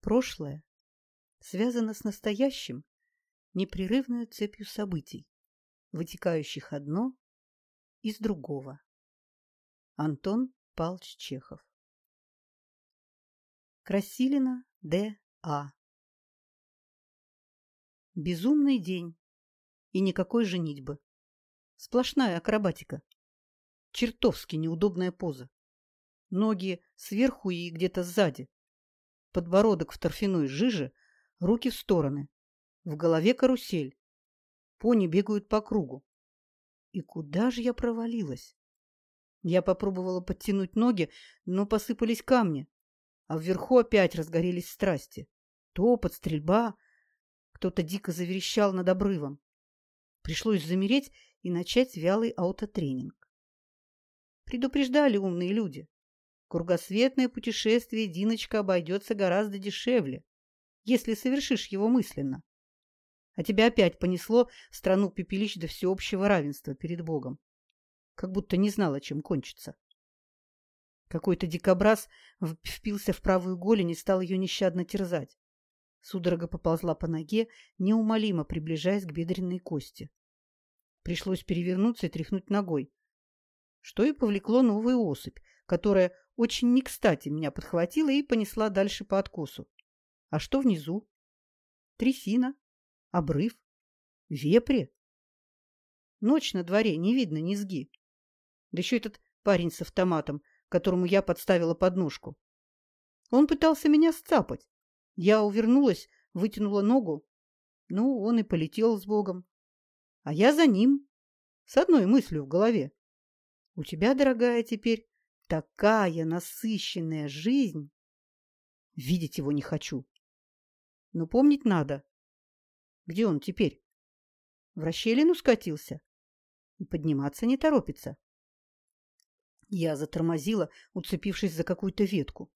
Прошлое связано с настоящим непрерывную цепью событий, вытекающих одно из другого. Антон Павлович Чехов Красилина Д. А. Безумный день и никакой женитьбы. Сплошная акробатика. Чертовски неудобная поза. Ноги сверху и где-то сзади. Подбородок в торфяной жиже, руки в стороны. В голове карусель. Пони бегают по кругу. И куда же я провалилась? Я попробовала подтянуть ноги, но посыпались камни, а вверху опять разгорелись страсти. Топот, стрельба. Кто-то дико заверещал над обрывом. Пришлось замереть и начать вялый аутотренинг. Предупреждали умные люди. Кругосветное путешествие Диночка обойдется гораздо дешевле, если совершишь его мысленно. А тебя опять понесло в страну пепелищ до всеобщего равенства перед Богом. Как будто не знала, чем кончится. Какой-то дикобраз впился в правую голень и стал ее нещадно терзать. Судорога поползла по ноге, неумолимо приближаясь к бедренной кости. Пришлось перевернуться и тряхнуть ногой. Что и повлекло новую особь, которая очень не кстати меня подхватила и понесла дальше по откосу. А что внизу? Трясина, обрыв, вепри. Ночь на дворе, не видно низги. Да еще этот парень с автоматом, которому я подставила подножку. Он пытался меня сцапать. Я увернулась, вытянула ногу. Ну, он и полетел с Богом. А я за ним, с одной мыслью в голове. У тебя, дорогая, теперь такая насыщенная жизнь. Видеть его не хочу. Но помнить надо. Где он теперь? В расщелину скатился и подниматься не торопится. Я затормозила, уцепившись за какую-то ветку.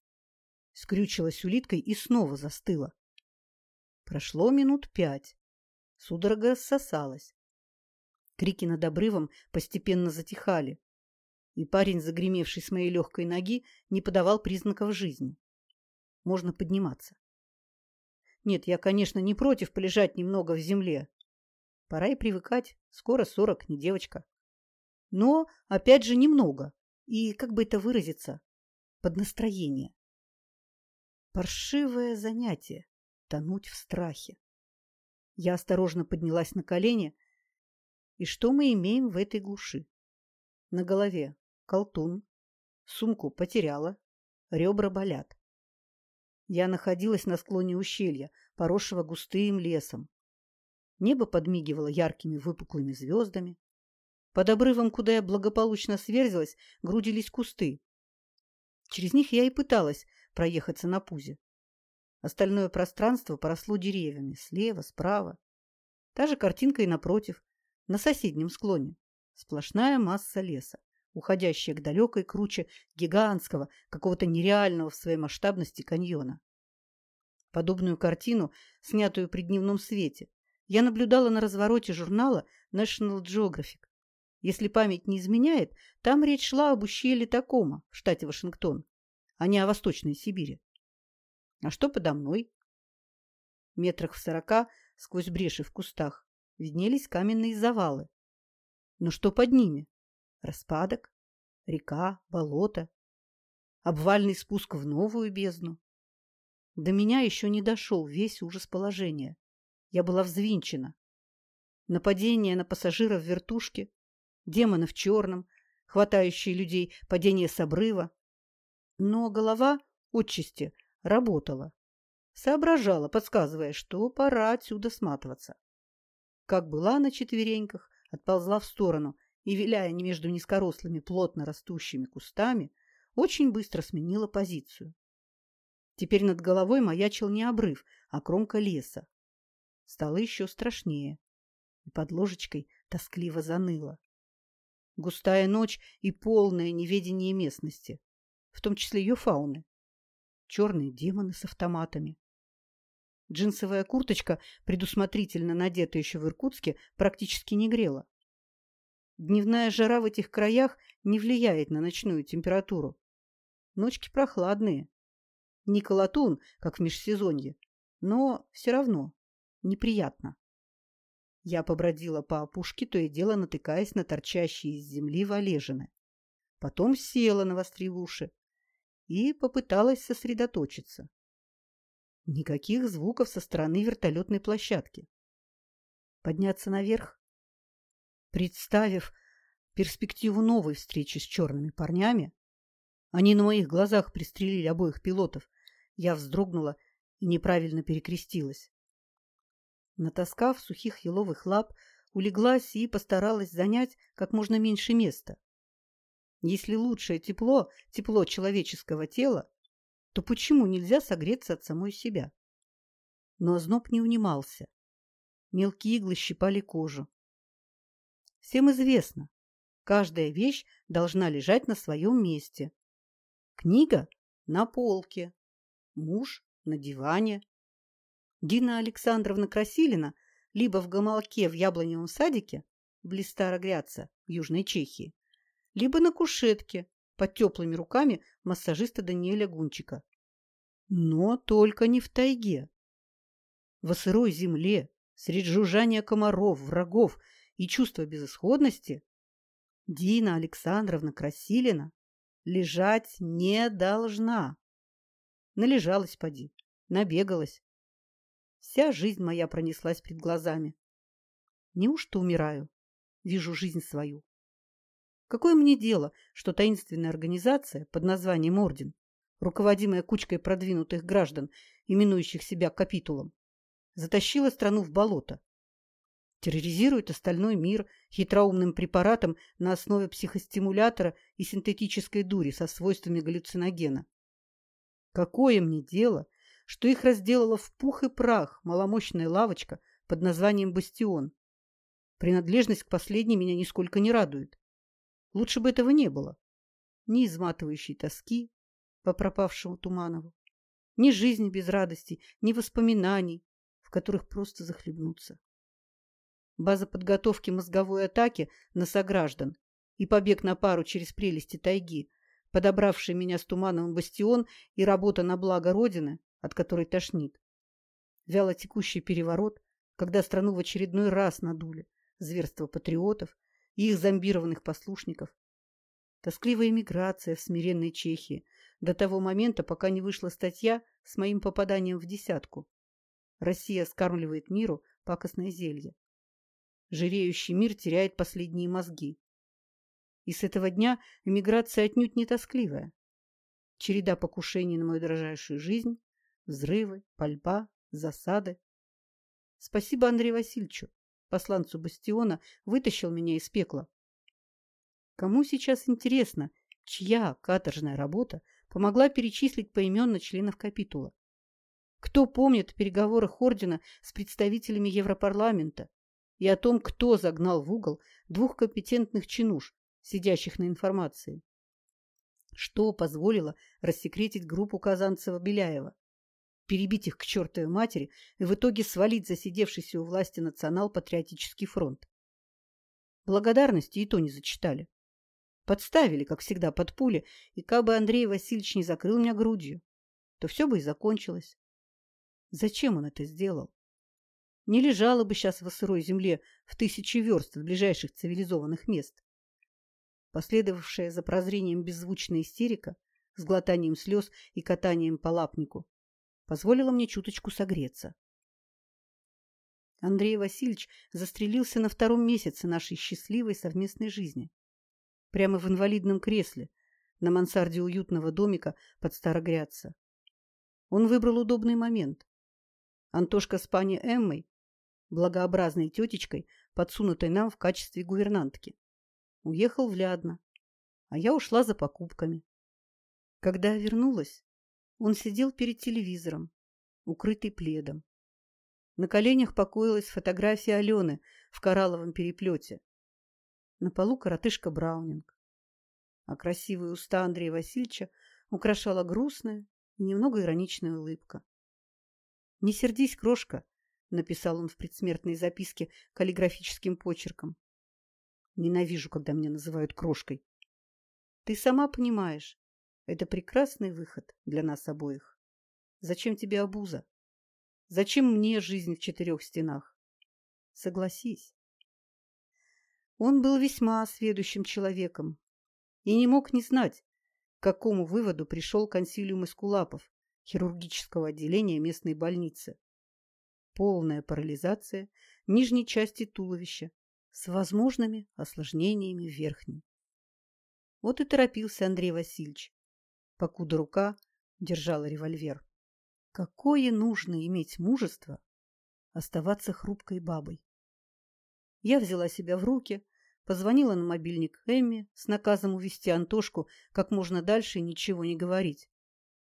Скрючилась улиткой и снова застыла. Прошло минут пять. Судорога рассосалась. Крики над обрывом постепенно затихали, и парень, загремевший с моей легкой ноги, не подавал признаков жизни. Можно подниматься. Нет, я, конечно, не против полежать немного в земле. Пора и привыкать. Скоро сорок, не девочка. Но, опять же, немного. И, как бы это выразиться, под настроение. Паршивое занятие — тонуть в страхе. Я осторожно поднялась на колени. И что мы имеем в этой глуши? На голове колтун, сумку потеряла, ребра болят. Я находилась на склоне ущелья, поросшего густым лесом. Небо подмигивало яркими выпуклыми звездами. Под обрывом, куда я благополучно сверзилась, грудились кусты. Через них я и пыталась проехаться на пузе. Остальное пространство поросло деревьями слева, справа. Та же картинка и напротив, на соседнем склоне. Сплошная масса леса, уходящая к далекой круче гигантского, какого-то нереального в своей масштабности каньона. Подобную картину, снятую при дневном свете, я наблюдала на развороте журнала National Geographic. Если память не изменяет, там речь шла об ущелье Такома в штате Вашингтон, а не о Восточной Сибири. А что подо мной? Метрах в сорока сквозь бреши в кустах виднелись каменные завалы. Но что под ними? Распадок, река, болото, обвальный спуск в новую бездну. До меня еще не дошел весь ужас положения. Я была взвинчена. Нападение на пассажиров в вертушке, демоны в черном, хватающие людей, падение с обрыва. Но голова отчасти работала. Соображала, подсказывая, что пора отсюда сматываться. Как была на четвереньках, отползла в сторону и, виляя между низкорослыми, плотно растущими кустами, очень быстро сменила позицию. Теперь над головой маячил не обрыв, а кромка леса. Стало еще страшнее, и под ложечкой тоскливо заныло. Густая ночь и полное неведение местности, в том числе ее фауны. Черные демоны с автоматами. Джинсовая курточка, предусмотрительно надетая еще в Иркутске, практически не грела. Дневная жара в этих краях не влияет на ночную температуру. Ночки прохладные. Не колотун, как в межсезонье, но все равно неприятно. Я побродила по опушке, то и дело натыкаясь на торчащие из земли валежины. Потом села, навострив уши, и попыталась сосредоточиться. Никаких звуков со стороны вертолетной площадки. Подняться наверх? Представив перспективу новой встречи с черными парнями, они на моих глазах пристрелили обоих пилотов, я вздрогнула и неправильно перекрестилась. Натаскав сухих еловых лап, улеглась и постаралась занять как можно меньше места. Если лучшее тепло – тепло человеческого тела, то почему нельзя согреться от самой себя? Но озноб не унимался. Мелкие иглы щипали кожу. Всем известно, каждая вещь должна лежать на своем месте. Книга – на полке, муж – на диване. Дина Александровна Красилина либо в гамалке в яблоневом садике, близ Старогрядца, в Южной Чехии, либо на кушетке под теплыми руками массажиста Даниэля Гунчика. Но только не в тайге. Во сырой земле, среди жужжания комаров, врагов и чувства безысходности, Дина Александровна Красилина лежать не должна. Належалась поди, набегалась. Вся жизнь моя пронеслась перед глазами. Неужто умираю? Вижу жизнь свою. Какое мне дело, что таинственная организация под названием Орден, руководимая кучкой продвинутых граждан, именующих себя капитулом, затащила страну в болото, терроризирует остальной мир хитроумным препаратом на основе психостимулятора и синтетической дури со свойствами галлюциногена. Какое мне дело, что их разделала в пух и прах маломощная лавочка под названием «Бастион». Принадлежность к последней меня нисколько не радует. Лучше бы этого не было. Ни изматывающей тоски по пропавшему Туманову, ни жизни без радости, ни воспоминаний, в которых просто захлебнуться. База подготовки мозговой атаки на сограждан и побег на пару через прелести тайги, подобравший меня с Тумановым бастион и работа на благо Родины, от которой тошнит. Вяло текущий переворот, когда страну в очередной раз надули, зверство патриотов, и их зомбированных послушников. Тоскливая эмиграция в смиренной Чехии до того момента, пока не вышла статья с моим попаданием в десятку. Россия скармливает миру пакостное зелье. Жиреющий мир теряет последние мозги. И с этого дня эмиграция отнюдь не тоскливая. Череда покушений на мою дрожайшую жизнь, взрывы, пальба, засады. Спасибо Андрею Васильевичу посланцу Бастиона, вытащил меня из пекла. Кому сейчас интересно, чья каторжная работа помогла перечислить поименно членов капитула? Кто помнит о переговорах Ордена с представителями Европарламента и о том, кто загнал в угол двух компетентных чинуш, сидящих на информации? Что позволило рассекретить группу Казанцева-Беляева? перебить их к чертовой матери и в итоге свалить засидевшийся у власти национал-патриотический фронт. Благодарности и то не зачитали. Подставили, как всегда, под пули, и как бы Андрей Васильевич не закрыл меня грудью, то все бы и закончилось. Зачем он это сделал? Не лежало бы сейчас в сырой земле в тысячи верст от ближайших цивилизованных мест. Последовавшая за прозрением беззвучная истерика с глотанием слез и катанием по лапнику позволила мне чуточку согреться. Андрей Васильевич застрелился на втором месяце нашей счастливой совместной жизни. Прямо в инвалидном кресле, на мансарде уютного домика под Старогрядца. Он выбрал удобный момент. Антошка с пани Эммой, благообразной тетечкой, подсунутой нам в качестве гувернантки, уехал в Лядно, а я ушла за покупками. Когда я вернулась, он сидел перед телевизором, укрытый пледом. На коленях покоилась фотография Алены в коралловом переплете. На полу коротышка Браунинг. А красивые уста Андрея Васильевича украшала грустная немного ироничная улыбка. «Не сердись, крошка», — написал он в предсмертной записке каллиграфическим почерком. «Ненавижу, когда меня называют крошкой. Ты сама понимаешь, это прекрасный выход для нас обоих. Зачем тебе обуза? Зачем мне жизнь в четырех стенах? Согласись. Он был весьма сведущим человеком и не мог не знать, к какому выводу пришел консилиум эскулапов хирургического отделения местной больницы. Полная парализация нижней части туловища с возможными осложнениями верхней. Вот и торопился Андрей Васильевич, покуда рука держала револьвер. Какое нужно иметь мужество оставаться хрупкой бабой. Я взяла себя в руки, позвонила на мобильник Эмми с наказом увести Антошку как можно дальше и ничего не говорить.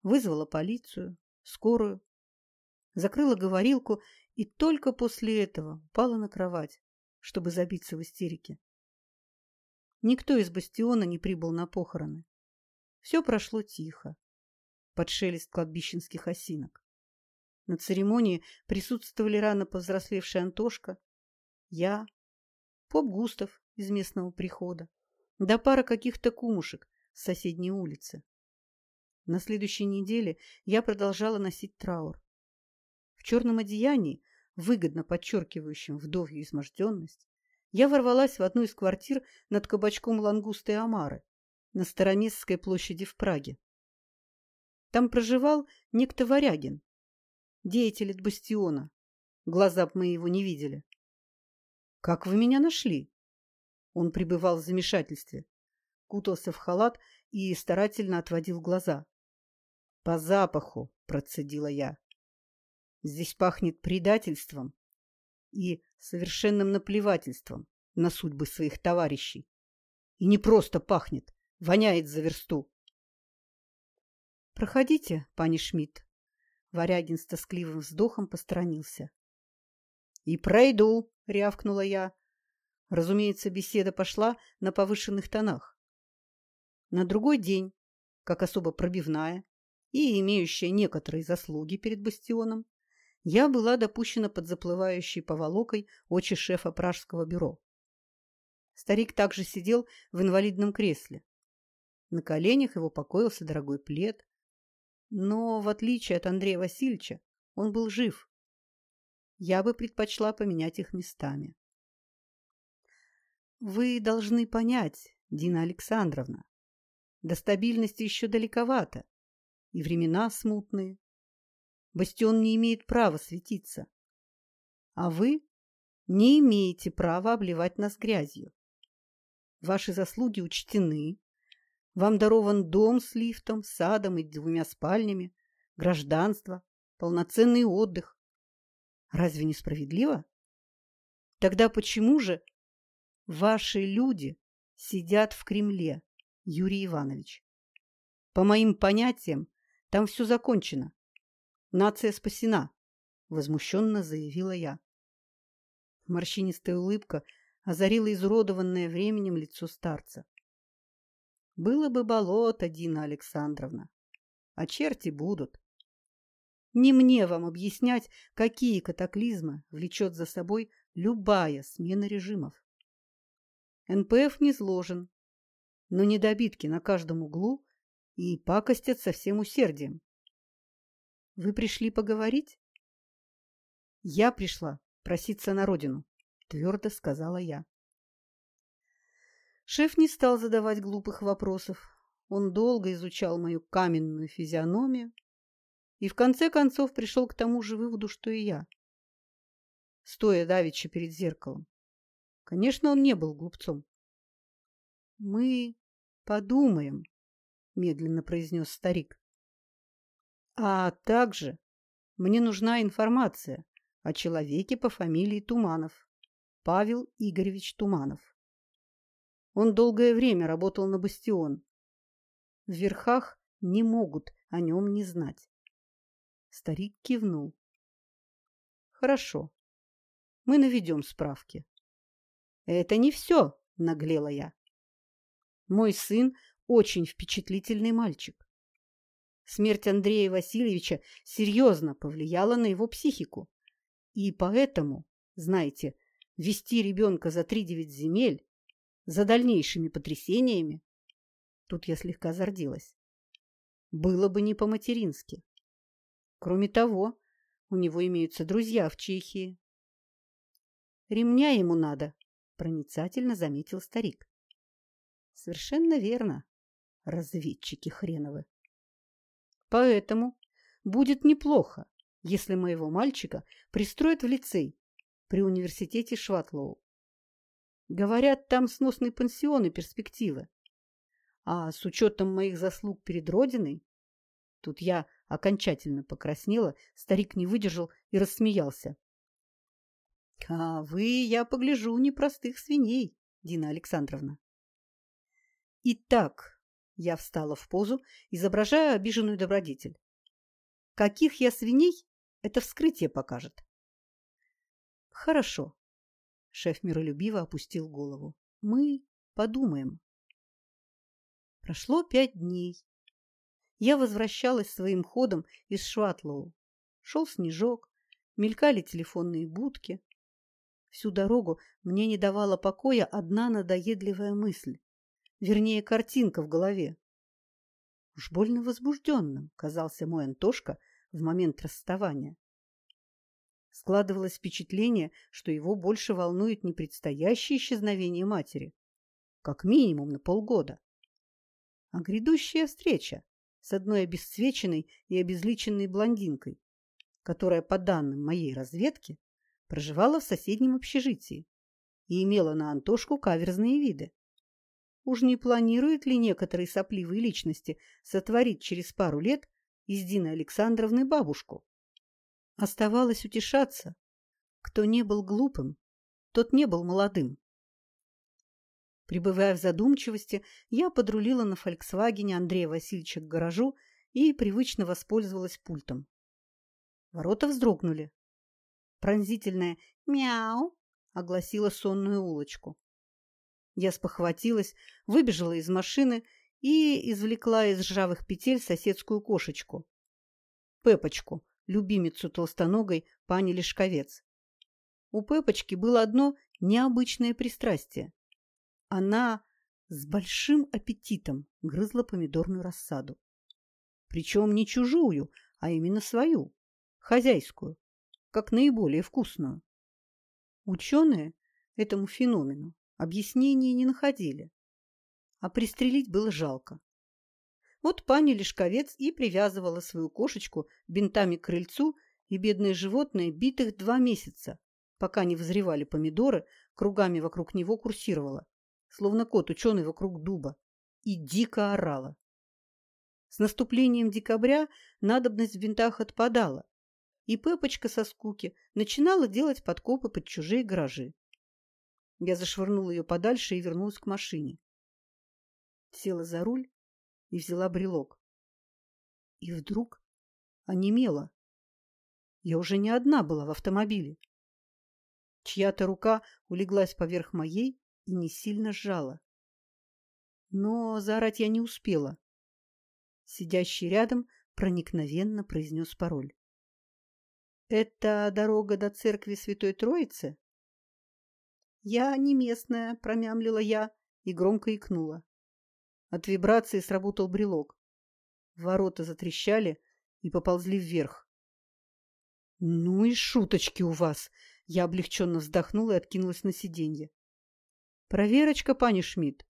Вызвала полицию, скорую, закрыла говорилку и только после этого упала на кровать, чтобы забиться в истерике. Никто из бастиона не прибыл на похороны. Все прошло тихо под шелест кладбищенских осинок. На церемонии присутствовали рано повзрослевший Антошка, я, поп Густав из местного прихода, да пара каких-то кумушек с соседней улицы. На следующей неделе я продолжала носить траур. В черном одеянии, выгодно подчеркивающем вдовью изможденность, я ворвалась в одну из квартир над кабачком лангусты Амары на Староместской площади в Праге. Там проживал некто Варягин, деятель от бастиона. Глаза б мы его не видели. «Как вы меня нашли?» Он пребывал в замешательстве, кутался в халат и старательно отводил глаза. «По запаху», — процедила я. «Здесь пахнет предательством и совершенным наплевательством на судьбы своих товарищей. И не просто пахнет, воняет за версту. «Проходите, пани Шмидт». Варягин с тоскливым вздохом посторонился. «И пройду», — рявкнула я. Разумеется, беседа пошла на повышенных тонах. На другой день, как особо пробивная и имеющая некоторые заслуги перед бастионом, я была допущена под заплывающей поволокой очи шефа пражского бюро. Старик также сидел в инвалидном кресле. На коленях его покоился дорогой плед, но, в отличие от Андрея Васильевича, он был жив. Я бы предпочла поменять их местами. Вы должны понять, Дина Александровна, до стабильности еще далековато, и времена смутные. Бастион не имеет права светиться. А вы не имеете права обливать нас грязью. Ваши заслуги учтены, вам дарован дом с лифтом, садом и двумя спальнями, гражданство, полноценный отдых. Разве не справедливо? Тогда почему же ваши люди сидят в Кремле, Юрий Иванович? По моим понятиям, там все закончено. Нация спасена, возмущенно заявила я. Морщинистая улыбка озарила изуродованное временем лицо старца. Было бы болото, Дина Александровна. А черти будут. Не мне вам объяснять, какие катаклизмы влечет за собой любая смена режимов. НПФ не сложен, но недобитки на каждом углу и пакостят со всем усердием. Вы пришли поговорить? Я пришла проситься на родину, твердо сказала я. Шеф не стал задавать глупых вопросов. Он долго изучал мою каменную физиономию и в конце концов пришел к тому же выводу, что и я. Стоя давеча перед зеркалом. Конечно, он не был глупцом. «Мы подумаем», — медленно произнес старик. «А также мне нужна информация о человеке по фамилии Туманов, Павел Игоревич Туманов. Он долгое время работал на бастион. В верхах не могут о нем не знать. Старик кивнул. Хорошо. Мы наведем справки. Это не все, наглела я. Мой сын очень впечатлительный мальчик. Смерть Андрея Васильевича серьезно повлияла на его психику. И поэтому, знаете, вести ребенка за три девять земель за дальнейшими потрясениями, тут я слегка зардилась, было бы не по-матерински. Кроме того, у него имеются друзья в Чехии. Ремня ему надо, проницательно заметил старик. Совершенно верно, разведчики хреновы. Поэтому будет неплохо, если моего мальчика пристроят в лицей при университете Шватлоу. Говорят, там сносный пансион и перспективы. А с учетом моих заслуг перед Родиной... Тут я окончательно покраснела, старик не выдержал и рассмеялся. — А вы, я погляжу, непростых свиней, Дина Александровна. Итак, я встала в позу, изображая обиженную добродетель. Каких я свиней, это вскрытие покажет. Хорошо. Шеф миролюбиво опустил голову. Мы подумаем. Прошло пять дней. Я возвращалась своим ходом из Шватлоу. Шел снежок, мелькали телефонные будки. Всю дорогу мне не давала покоя одна надоедливая мысль, вернее, картинка в голове. Уж больно возбужденным казался мой Антошка в момент расставания. Складывалось впечатление, что его больше волнует не предстоящее исчезновение матери, как минимум на полгода, а грядущая встреча с одной обесцвеченной и обезличенной блондинкой, которая, по данным моей разведки, проживала в соседнем общежитии и имела на Антошку каверзные виды. Уж не планирует ли некоторые сопливые личности сотворить через пару лет из Дины Александровны бабушку? Оставалось утешаться. Кто не был глупым, тот не был молодым. Пребывая в задумчивости, я подрулила на «Фольксвагене» Андрея Васильевича к гаражу и привычно воспользовалась пультом. Ворота вздрогнули. Пронзительное «мяу» огласило сонную улочку. Я спохватилась, выбежала из машины и извлекла из ржавых петель соседскую кошечку. Пепочку, любимицу толстоногой пани Лешковец. У Пепочки было одно необычное пристрастие. Она с большим аппетитом грызла помидорную рассаду. Причем не чужую, а именно свою, хозяйскую, как наиболее вкусную. Ученые этому феномену Объяснений не находили. А пристрелить было жалко. Вот пани Лешковец и привязывала свою кошечку бинтами к крыльцу, и бедное животное битых два месяца, пока не взревали помидоры, кругами вокруг него курсировала, словно кот-ученый вокруг дуба, и дико орала. С наступлением декабря надобность в бинтах отпадала, и Пепочка со скуки начинала делать подкопы под чужие гаражи. Я зашвырнула ее подальше и вернулась к машине. Села за руль и взяла брелок. И вдруг онемела. Я уже не одна была в автомобиле. Чья-то рука улеглась поверх моей и не сильно сжала. Но заорать я не успела. Сидящий рядом проникновенно произнес пароль. «Это дорога до церкви Святой Троицы?» «Я не местная», — промямлила я и громко икнула. От вибрации сработал брелок. Ворота затрещали и поползли вверх. «Ну и шуточки у вас!» Я облегченно вздохнула и откинулась на сиденье. «Проверочка, пани Шмидт!»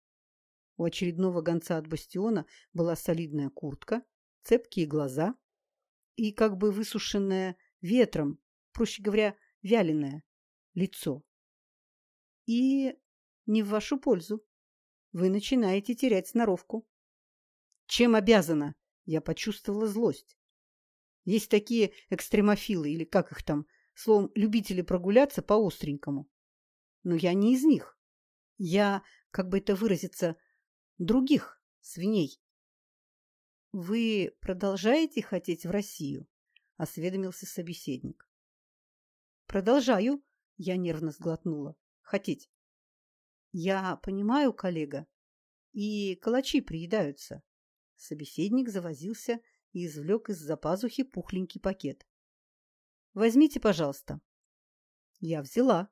У очередного гонца от бастиона была солидная куртка, цепкие глаза и как бы высушенное ветром, проще говоря, вяленое лицо. И не в вашу пользу. Вы начинаете терять сноровку. Чем обязана? Я почувствовала злость. Есть такие экстремофилы, или как их там, словом, любители прогуляться по-остренькому. Но я не из них. Я, как бы это выразиться, других свиней. Вы продолжаете хотеть в Россию? Осведомился собеседник. Продолжаю, я нервно сглотнула хотеть. Я понимаю, коллега, и калачи приедаются. Собеседник завозился и извлек из-за пазухи пухленький пакет. Возьмите, пожалуйста. Я взяла.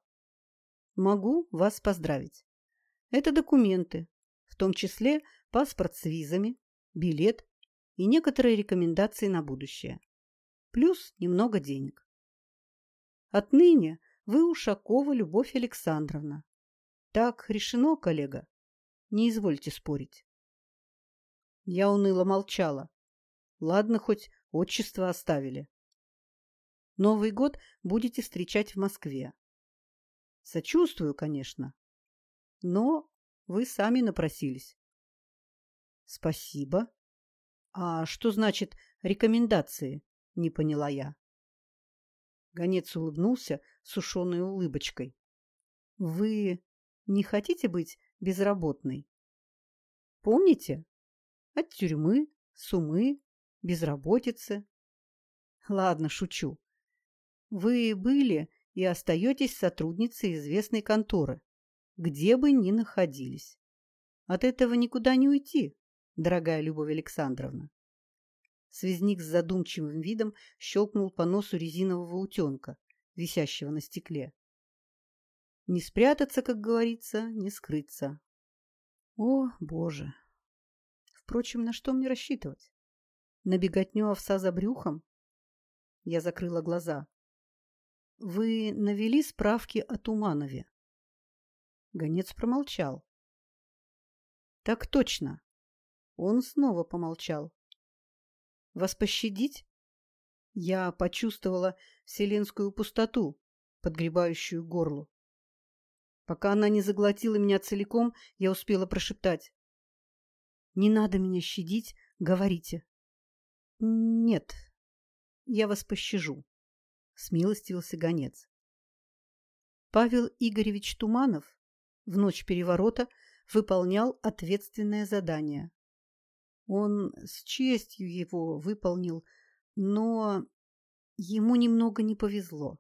Могу вас поздравить. Это документы, в том числе паспорт с визами, билет и некоторые рекомендации на будущее. плюс немного денег. Отныне вы Ушакова Любовь Александровна. Так решено, коллега. Не извольте спорить. Я уныло молчала. Ладно, хоть отчество оставили. Новый год будете встречать в Москве. Сочувствую, конечно. Но вы сами напросились. Спасибо. А что значит рекомендации? Не поняла я. Гонец улыбнулся сушеной улыбочкой. Вы не хотите быть безработной? Помните? От тюрьмы, сумы, безработицы. Ладно, шучу. Вы были и остаетесь сотрудницей известной конторы, где бы ни находились. От этого никуда не уйти, дорогая Любовь Александровна. Связник с задумчивым видом щелкнул по носу резинового утенка, висящего на стекле. Не спрятаться, как говорится, не скрыться. О, Боже! Впрочем, на что мне рассчитывать? На беготню овса за брюхом? Я закрыла глаза. Вы навели справки о Туманове? Гонец промолчал. Так точно. Он снова помолчал. Вас пощадить? Я почувствовала вселенскую пустоту, подгребающую горлу. Пока она не заглотила меня целиком, я успела прошептать. «Не надо меня щадить, говорите». «Нет, я вас пощажу», — смилостивился гонец. Павел Игоревич Туманов в ночь переворота выполнял ответственное задание. Он с честью его выполнил, но ему немного не повезло.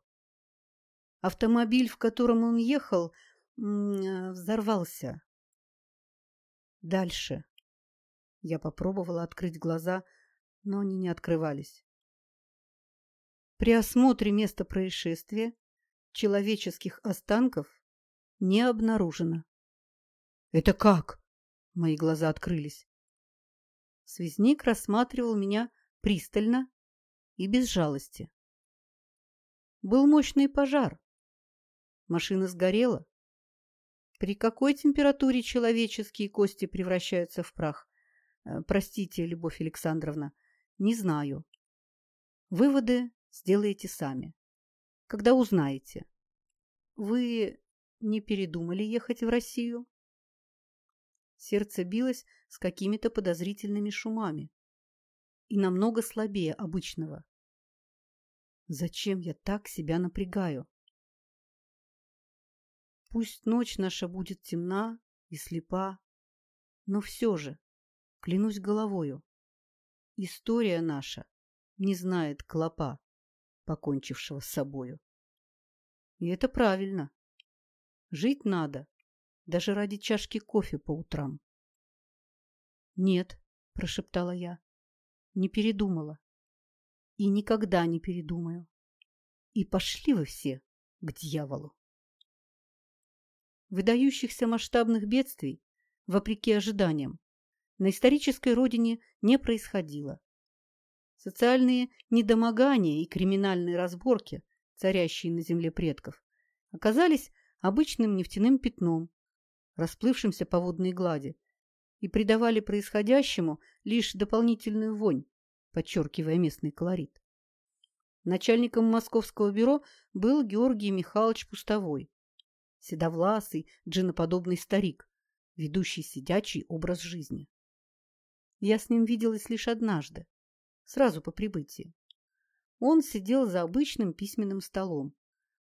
Автомобиль, в котором он ехал, взорвался. Дальше. Я попробовала открыть глаза, но они не открывались. При осмотре места происшествия человеческих останков не обнаружено. «Это как?» Мои глаза открылись. Связник рассматривал меня пристально и без жалости. Был мощный пожар. Машина сгорела. При какой температуре человеческие кости превращаются в прах? Э, простите, Любовь Александровна, не знаю. Выводы сделаете сами, когда узнаете. Вы не передумали ехать в Россию? Сердце билось с какими-то подозрительными шумами и намного слабее обычного. Зачем я так себя напрягаю? Пусть ночь наша будет темна и слепа, но все же, клянусь головою, история наша не знает клопа, покончившего с собою. И это правильно. Жить надо, даже ради чашки кофе по утрам. «Нет», — прошептала я, — «не передумала. И никогда не передумаю. И пошли вы все к дьяволу». Выдающихся масштабных бедствий, вопреки ожиданиям, на исторической родине не происходило. Социальные недомогания и криминальные разборки, царящие на земле предков, оказались обычным нефтяным пятном, расплывшимся по водной глади, и придавали происходящему лишь дополнительную вонь, подчеркивая местный колорит. Начальником московского бюро был Георгий Михайлович Пустовой, седовласый, джиноподобный старик, ведущий сидячий образ жизни. Я с ним виделась лишь однажды, сразу по прибытии. Он сидел за обычным письменным столом,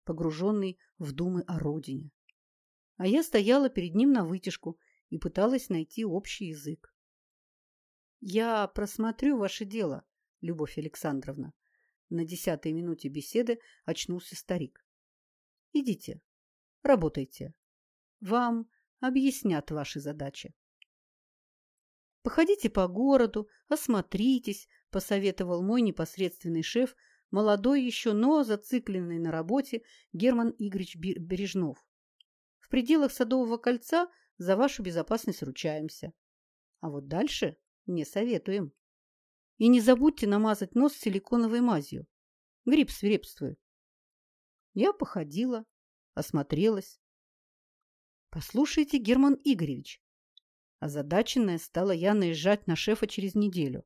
погруженный в думы о родине а я стояла перед ним на вытяжку и пыталась найти общий язык. «Я просмотрю ваше дело, Любовь Александровна». На десятой минуте беседы очнулся старик. «Идите, работайте. Вам объяснят ваши задачи». «Походите по городу, осмотритесь», – посоветовал мой непосредственный шеф, молодой еще, но зацикленный на работе Герман Игоревич Бережнов. В пределах Садового кольца за вашу безопасность ручаемся. А вот дальше не советуем. И не забудьте намазать нос силиконовой мазью. Грипп свирепствует. Я походила, осмотрелась. Послушайте, Герман Игоревич, озадаченная стала я наезжать на шефа через неделю.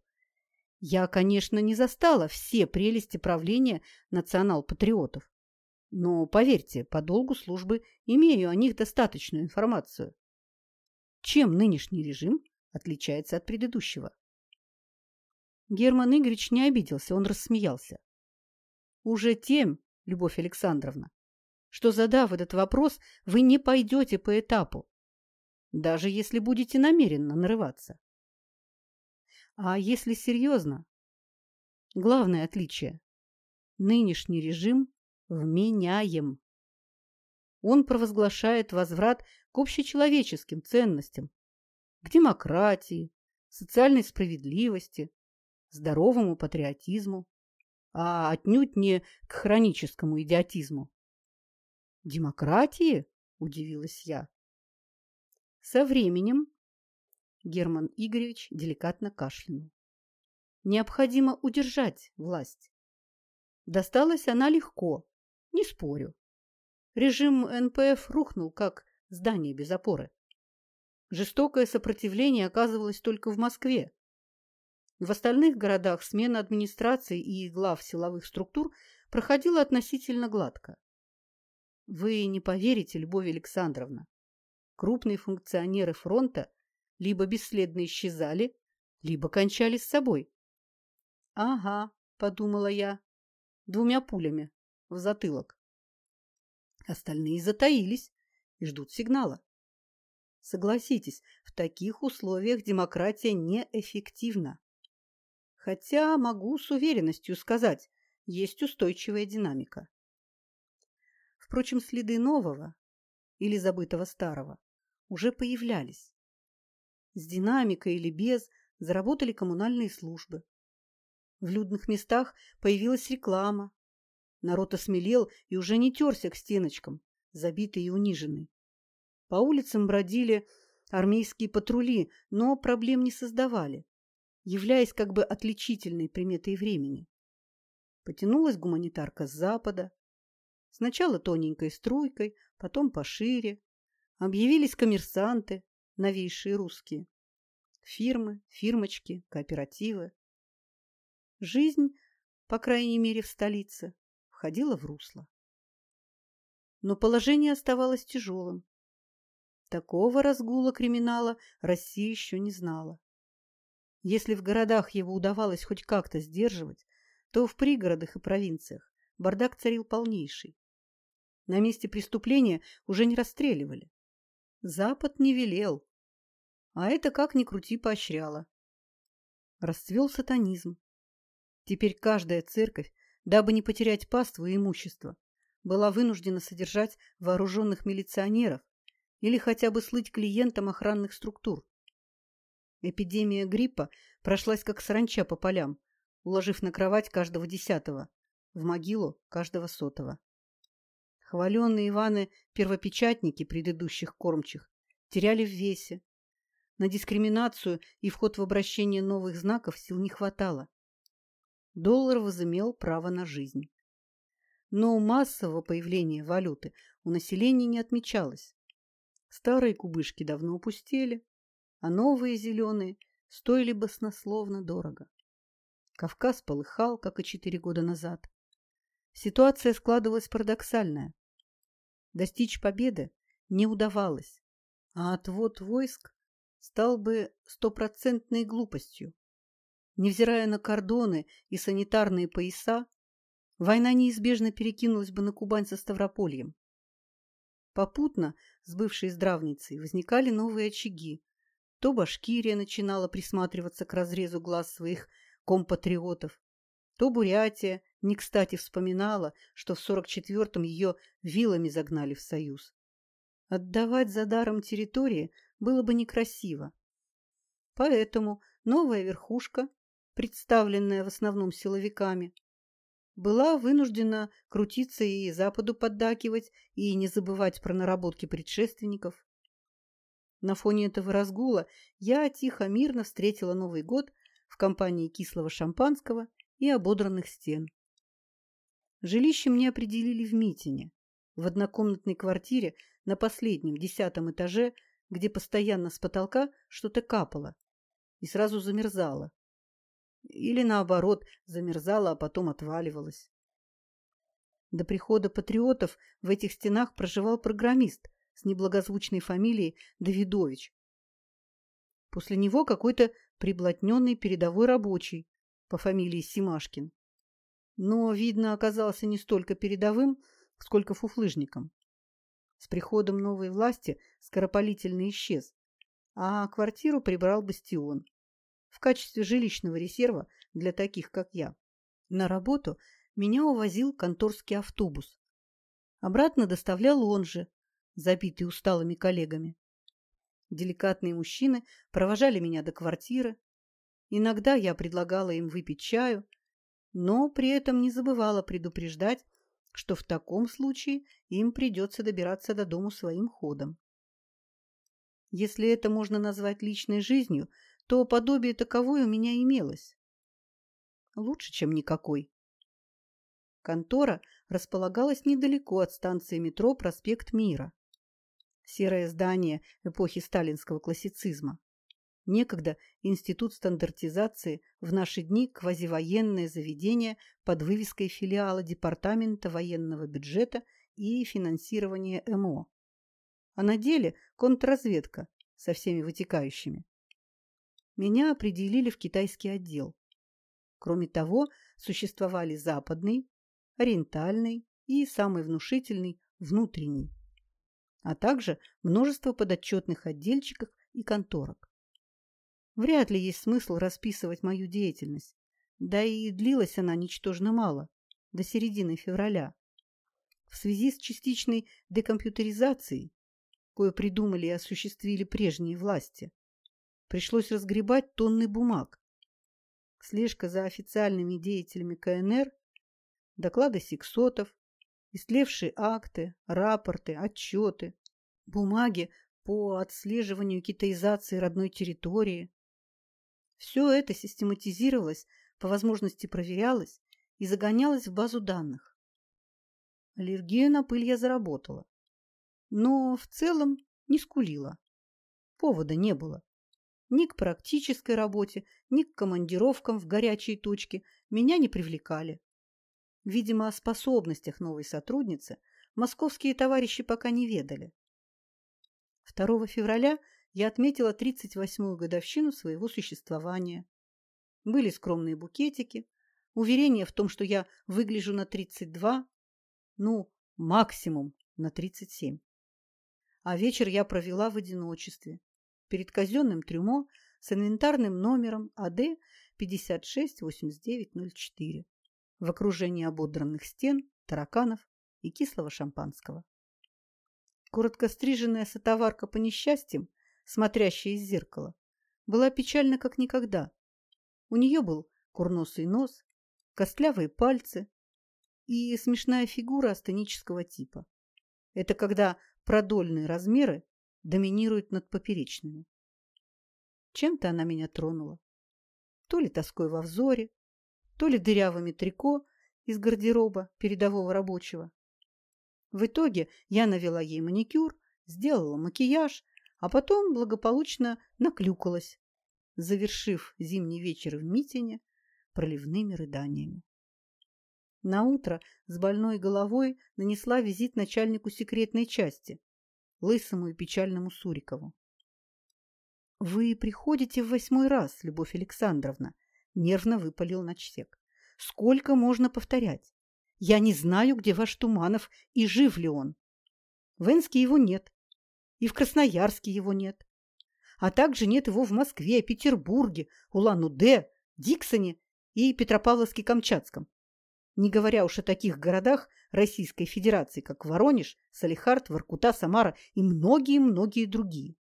Я, конечно, не застала все прелести правления национал-патриотов. Но, поверьте, по долгу службы имею о них достаточную информацию. Чем нынешний режим отличается от предыдущего? Герман Игоревич не обиделся, он рассмеялся. Уже тем, Любовь Александровна, что, задав этот вопрос, вы не пойдете по этапу, даже если будете намеренно нарываться. А если серьезно? Главное отличие – нынешний режим вменяем. Он провозглашает возврат к общечеловеческим ценностям, к демократии, социальной справедливости, здоровому патриотизму, а отнюдь не к хроническому идиотизму. «Демократии?» – удивилась я. Со временем Герман Игоревич деликатно кашлянул. Необходимо удержать власть. Досталась она легко, не спорю. Режим НПФ рухнул, как здание без опоры. Жестокое сопротивление оказывалось только в Москве. В остальных городах смена администрации и глав силовых структур проходила относительно гладко. Вы не поверите, Любовь Александровна, крупные функционеры фронта либо бесследно исчезали, либо кончали с собой. «Ага», — подумала я, двумя пулями в затылок. Остальные затаились и ждут сигнала. Согласитесь, в таких условиях демократия неэффективна. Хотя могу с уверенностью сказать, есть устойчивая динамика. Впрочем, следы нового или забытого старого уже появлялись. С динамикой или без заработали коммунальные службы. В людных местах появилась реклама. Народ осмелел и уже не терся к стеночкам, забитый и униженный. По улицам бродили армейские патрули, но проблем не создавали, являясь как бы отличительной приметой времени. Потянулась гуманитарка с запада. Сначала тоненькой струйкой, потом пошире. Объявились коммерсанты, новейшие русские. Фирмы, фирмочки, кооперативы. Жизнь, по крайней мере в столице, входила в русло. Но положение оставалось тяжелым. Такого разгула криминала Россия еще не знала. Если в городах его удавалось хоть как-то сдерживать, то в пригородах и провинциях бардак царил полнейший. На месте преступления уже не расстреливали. Запад не велел, а это как ни крути поощряло. Расцвел сатанизм. Теперь каждая церковь, дабы не потерять паству и имущество, была вынуждена содержать вооруженных милиционеров или хотя бы слыть клиентам охранных структур. Эпидемия гриппа прошлась как саранча по полям, уложив на кровать каждого десятого, в могилу каждого сотого. Хваленные Иваны-первопечатники предыдущих кормчих теряли в весе. На дискриминацию и вход в обращение новых знаков сил не хватало. Доллар возымел право на жизнь. Но массового появления валюты у населения не отмечалось. Старые кубышки давно упустели, а новые зеленые стоили баснословно дорого. Кавказ полыхал, как и четыре года назад. Ситуация складывалась парадоксальная. Достичь победы не удавалось, а отвод войск стал бы стопроцентной глупостью. Невзирая на кордоны и санитарные пояса, война неизбежно перекинулась бы на Кубань со Ставропольем. Попутно с бывшей здравницей возникали новые очаги. То Башкирия начинала присматриваться к разрезу глаз своих компатриотов, то Бурятия не кстати вспоминала, что в 44-м ее вилами загнали в Союз. Отдавать за даром территории было бы некрасиво. Поэтому новая верхушка, представленная в основном силовиками, была вынуждена крутиться и Западу поддакивать, и не забывать про наработки предшественников. На фоне этого разгула я тихо-мирно встретила Новый год в компании кислого шампанского и ободранных стен. Жилище мне определили в Митине, в однокомнатной квартире на последнем, десятом этаже, где постоянно с потолка что-то капало и сразу замерзало. Или наоборот, замерзало, а потом отваливалось. До прихода патриотов в этих стенах проживал программист с неблагозвучной фамилией Давидович. После него какой-то приблотненный передовой рабочий по фамилии Симашкин. Но, видно, оказался не столько передовым, сколько фуфлыжником. С приходом новой власти скоропалительно исчез, а квартиру прибрал бастион в качестве жилищного резерва для таких, как я. На работу меня увозил конторский автобус. Обратно доставлял он же, забитый усталыми коллегами. Деликатные мужчины провожали меня до квартиры. Иногда я предлагала им выпить чаю, но при этом не забывала предупреждать, что в таком случае им придется добираться до дому своим ходом. Если это можно назвать личной жизнью, то подобие таковой у меня имелось. Лучше, чем никакой. Контора располагалась недалеко от станции метро «Проспект Мира». Серое здание эпохи сталинского классицизма. Некогда Институт стандартизации, в наши дни квазивоенное заведение под вывеской филиала Департамента военного бюджета и финансирования МО. А на деле контрразведка со всеми вытекающими. Меня определили в китайский отдел. Кроме того, существовали западный, ориентальный и самый внушительный внутренний, а также множество подотчетных отдельчиков и конторок. Вряд ли есть смысл расписывать мою деятельность, да и длилась она ничтожно мало, до середины февраля. В связи с частичной декомпьютеризацией, кое придумали и осуществили прежние власти, пришлось разгребать тонны бумаг. Слежка за официальными деятелями КНР доклады сексотов, истлевшие акты, рапорты, отчеты, бумаги по отслеживанию китаизации родной территории. Все это систематизировалось, по возможности проверялось и загонялось в базу данных. Аллергию на пыль я заработала, но в целом не скулила. Повода не было. Ни к практической работе, ни к командировкам в горячие точки меня не привлекали. Видимо, о способностях новой сотрудницы московские товарищи пока не ведали. 2 февраля я отметила 38-ю годовщину своего существования. Были скромные букетики, уверение в том, что я выгляжу на 32, ну, максимум на 37. А вечер я провела в одиночестве, перед казенным трюмо с инвентарным номером АД 568904 в окружении ободранных стен, тараканов и кислого шампанского. Коротко стриженная сотоварка по несчастьям, смотрящая из зеркала, была печальна как никогда. У нее был курносый нос, костлявые пальцы и смешная фигура астенического типа. Это когда продольные размеры доминируют над поперечными. Чем-то она меня тронула. То ли тоской во взоре, то ли дырявыми трико из гардероба передового рабочего. В итоге я навела ей маникюр, сделала макияж, а потом благополучно наклюкалась, завершив зимний вечер в Митине проливными рыданиями. Наутро с больной головой нанесла визит начальнику секретной части, лысому и печальному Сурикову. «Вы приходите в восьмой раз, Любовь Александровна», — нервно выпалил начсек. «Сколько можно повторять? Я не знаю, где ваш Туманов и жив ли он. В Энске его нет, и в Красноярске его нет. А также нет его в Москве, Петербурге, Улан-Удэ, Диксоне и Петропавловске-Камчатском. Не говоря уж о таких городах Российской Федерации, как Воронеж, Салихард, Воркута, Самара и многие-многие другие.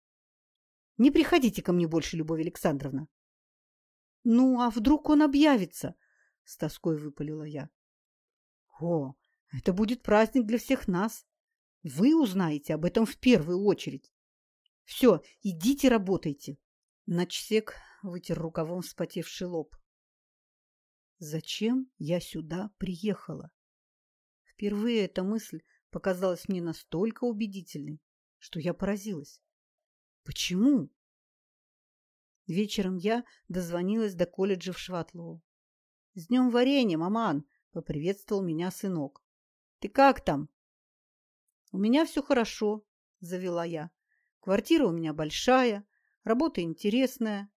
Не приходите ко мне больше, Любовь Александровна. Ну, а вдруг он объявится? С тоской выпалила я. О, это будет праздник для всех нас. Вы узнаете об этом в первую очередь. Все, идите работайте. Начсек вытер рукавом вспотевший лоб. Зачем я сюда приехала? Впервые эта мысль показалась мне настолько убедительной, что я поразилась. Почему? Вечером я дозвонилась до колледжа в Шватлоу. «С днем варенья, маман!» — поприветствовал меня сынок. «Ты как там?» «У меня все хорошо», — завела я. «Квартира у меня большая, работа интересная,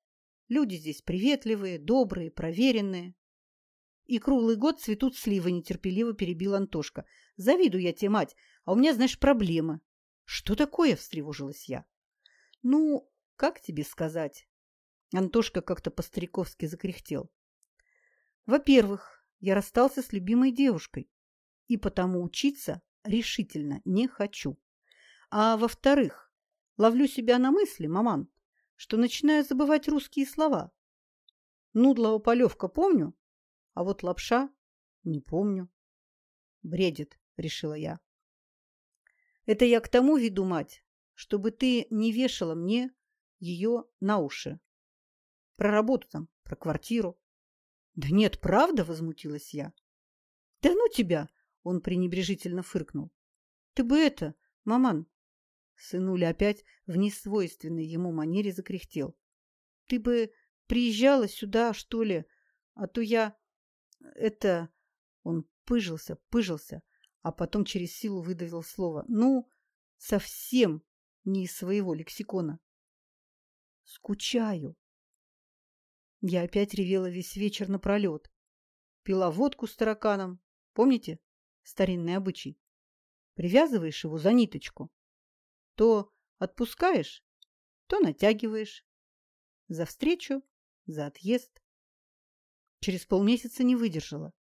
люди здесь приветливые, добрые, проверенные». «И круглый год цветут сливы», — нетерпеливо перебил Антошка. «Завидую я тебе, мать, а у меня, знаешь, проблемы». «Что такое?» — встревожилась я. «Ну, как тебе сказать?» Антошка как-то по-стариковски закряхтел. Во-первых, я расстался с любимой девушкой, и потому учиться решительно не хочу. А во-вторых, ловлю себя на мысли, маман, что начинаю забывать русские слова. Нудлова полевка помню, а вот лапша не помню. Бредит, решила я. Это я к тому веду, мать, чтобы ты не вешала мне ее на уши. Про работу там, про квартиру. Да нет, правда, возмутилась я. Да ну тебя, он пренебрежительно фыркнул. Ты бы это, маман. Сынуля опять в несвойственной ему манере закряхтел. Ты бы приезжала сюда, что ли, а то я... Это... Он пыжился, пыжился, а потом через силу выдавил слово. Ну, совсем не из своего лексикона. Скучаю. Я опять ревела весь вечер напролет. Пила водку с тараканом. Помните? Старинный обычай. Привязываешь его за ниточку. То отпускаешь, то натягиваешь. За встречу, за отъезд. Через полмесяца не выдержала.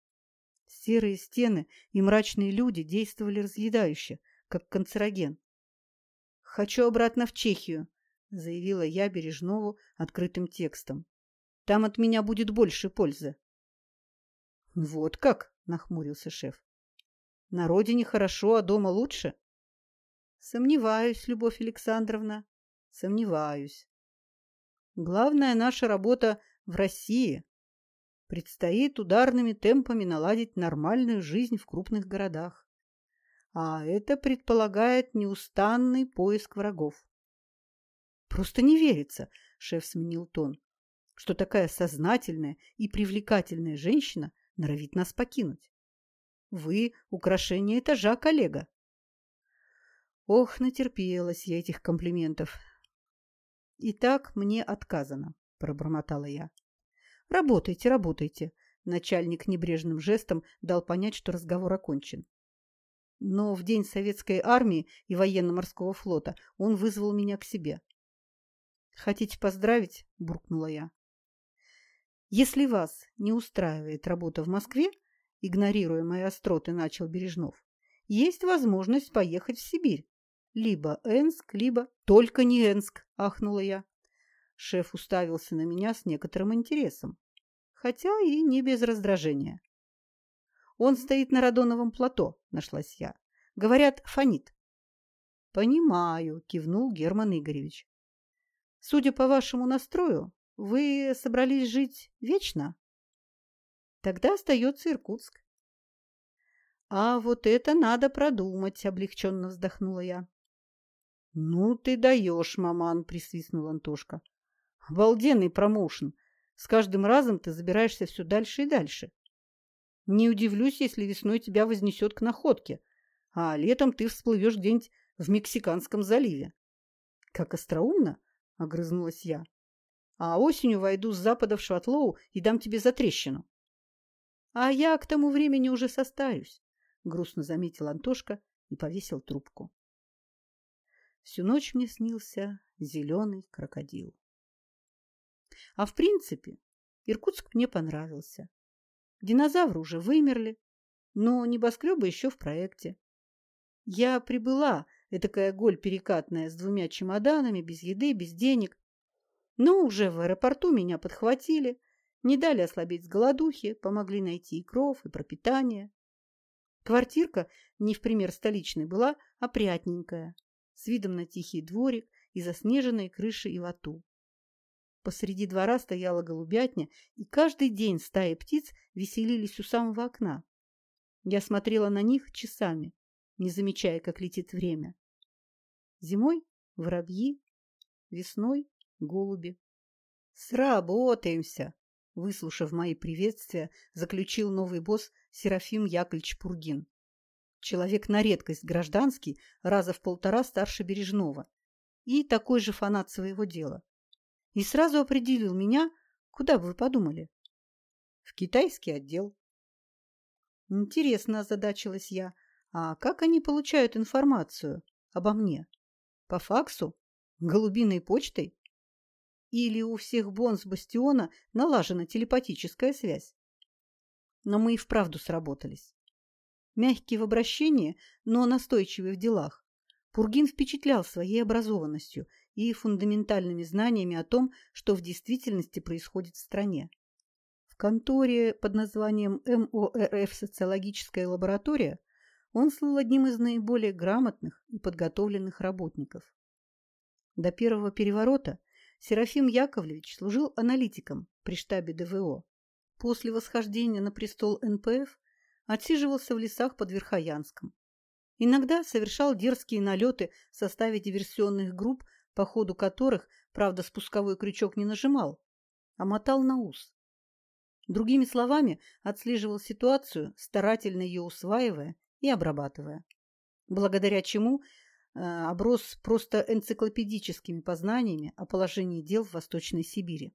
Серые стены и мрачные люди действовали разъедающе, как канцероген. «Хочу обратно в Чехию», — заявила я Бережнову открытым текстом. Там от меня будет больше пользы. — Вот как? — нахмурился шеф. — На родине хорошо, а дома лучше? — Сомневаюсь, Любовь Александровна, сомневаюсь. Главная наша работа в России. Предстоит ударными темпами наладить нормальную жизнь в крупных городах. А это предполагает неустанный поиск врагов. Просто не верится, шеф сменил тон что такая сознательная и привлекательная женщина норовит нас покинуть. Вы – украшение этажа, коллега. Ох, натерпелась я этих комплиментов. Итак, мне отказано, пробормотала я. Работайте, работайте. Начальник небрежным жестом дал понять, что разговор окончен. Но в день советской армии и военно-морского флота он вызвал меня к себе. «Хотите поздравить?» – буркнула я. Если вас не устраивает работа в Москве, игнорируя мои остроты, начал Бережнов, есть возможность поехать в Сибирь. Либо Энск, либо... Только не Энск, ахнула я. Шеф уставился на меня с некоторым интересом, хотя и не без раздражения. Он стоит на Радоновом плато, нашлась я. Говорят, фонит. Понимаю, кивнул Герман Игоревич. Судя по вашему настрою, вы собрались жить вечно? Тогда остается Иркутск. А вот это надо продумать, облегченно вздохнула я. Ну ты даешь, маман, присвистнул Антошка. Обалденный промоушен. С каждым разом ты забираешься все дальше и дальше. Не удивлюсь, если весной тебя вознесет к находке, а летом ты всплывешь где-нибудь в Мексиканском заливе. Как остроумно, огрызнулась я а осенью войду с запада в Шватлоу и дам тебе затрещину. — А я к тому времени уже состарюсь, — грустно заметил Антошка и повесил трубку. Всю ночь мне снился зеленый крокодил. А в принципе, Иркутск мне понравился. Динозавры уже вымерли, но небоскребы еще в проекте. Я прибыла, этакая голь перекатная, с двумя чемоданами, без еды, без денег, но уже в аэропорту меня подхватили, не дали ослабеть с голодухи, помогли найти и кров, и пропитание. Квартирка, не в пример столичной, была опрятненькая, с видом на тихий дворик и заснеженные крыши и вату. Посреди двора стояла голубятня, и каждый день стаи птиц веселились у самого окна. Я смотрела на них часами, не замечая, как летит время. Зимой – воробьи, весной – голуби. «Сработаемся!» – выслушав мои приветствия, заключил новый босс Серафим Яковлевич Пургин. Человек на редкость гражданский, раза в полтора старше Бережного. И такой же фанат своего дела. И сразу определил меня, куда бы вы подумали? В китайский отдел. Интересно, озадачилась я. А как они получают информацию обо мне? По факсу? Голубиной почтой? Или у всех бонс Бастиона налажена телепатическая связь? Но мы и вправду сработались. Мягкий в обращении, но настойчивый в делах. Пургин впечатлял своей образованностью и фундаментальными знаниями о том, что в действительности происходит в стране. В конторе под названием МОРФ «Социологическая лаборатория» он слыл одним из наиболее грамотных и подготовленных работников. До первого переворота Серафим Яковлевич служил аналитиком при штабе ДВО. После восхождения на престол НПФ отсиживался в лесах под Верхоянском. Иногда совершал дерзкие налеты в составе диверсионных групп, по ходу которых, правда, спусковой крючок не нажимал, а мотал на ус. Другими словами, отслеживал ситуацию, старательно ее усваивая и обрабатывая, благодаря чему э, оброс просто энциклопедическими познаниями о положении дел в Восточной Сибири.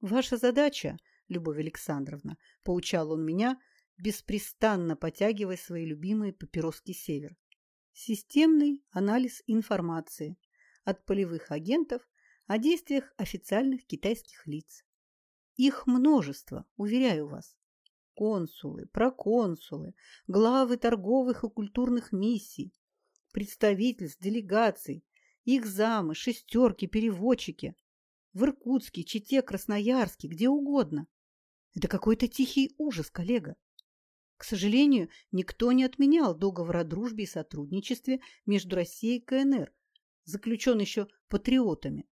«Ваша задача, Любовь Александровна», – поучал он меня – беспрестанно потягивая свои любимые папироски «Север». Системный анализ информации от полевых агентов о действиях официальных китайских лиц. Их множество, уверяю вас. Консулы, проконсулы, главы торговых и культурных миссий, представительств, делегаций, их замы, шестерки, переводчики. В Иркутске, Чите, Красноярске, где угодно. Это какой-то тихий ужас, коллега. К сожалению, никто не отменял договор о дружбе и сотрудничестве между Россией и КНР, заключен еще патриотами.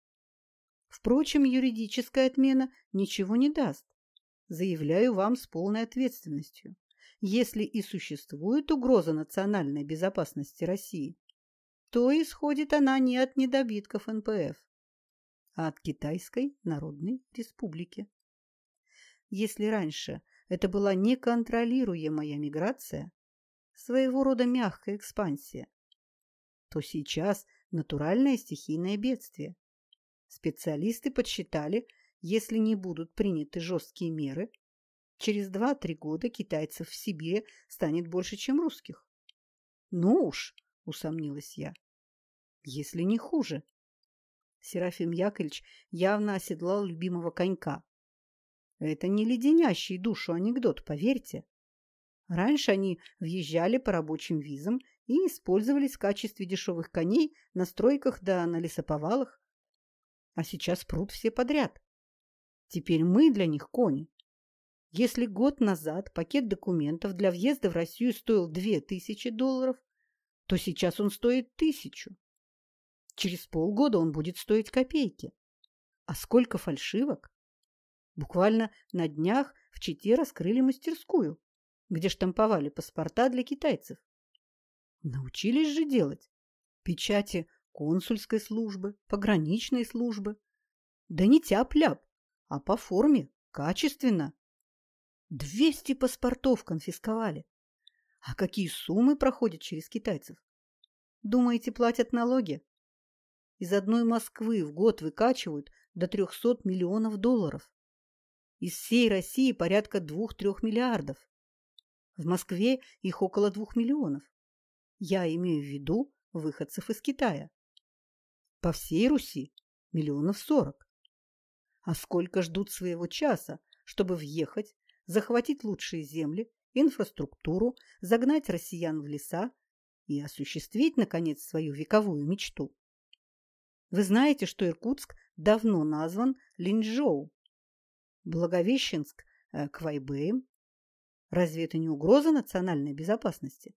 Впрочем, юридическая отмена ничего не даст. Заявляю вам с полной ответственностью. Если и существует угроза национальной безопасности России, то исходит она не от недобитков НПФ, а от Китайской Народной Республики. Если раньше это была неконтролируемая миграция, своего рода мягкая экспансия, то сейчас натуральное стихийное бедствие. Специалисты подсчитали, если не будут приняты жесткие меры, через 2-3 года китайцев в Сибири станет больше, чем русских. Ну уж, усомнилась я, если не хуже. Серафим Яковлевич явно оседлал любимого конька. Это не леденящий душу анекдот, поверьте. Раньше они въезжали по рабочим визам и использовались в качестве дешевых коней на стройках да на лесоповалах. А сейчас прут все подряд. Теперь мы для них кони. Если год назад пакет документов для въезда в Россию стоил две тысячи долларов, то сейчас он стоит тысячу. Через полгода он будет стоить копейки. А сколько фальшивок? Буквально на днях в Чите раскрыли мастерскую, где штамповали паспорта для китайцев. Научились же делать. Печати консульской службы, пограничной службы. Да не тяп-ляп, а по форме, качественно. Двести паспортов конфисковали. А какие суммы проходят через китайцев? Думаете, платят налоги? Из одной Москвы в год выкачивают до 300 миллионов долларов. Из всей России порядка двух-трех миллиардов. В Москве их около двух миллионов. Я имею в виду выходцев из Китая. По всей Руси миллионов сорок. А сколько ждут своего часа, чтобы въехать, захватить лучшие земли, инфраструктуру, загнать россиян в леса и осуществить, наконец, свою вековую мечту. Вы знаете, что Иркутск давно назван Линчжоу, Благовещенск э, к Вайбэям. Разве это не угроза национальной безопасности?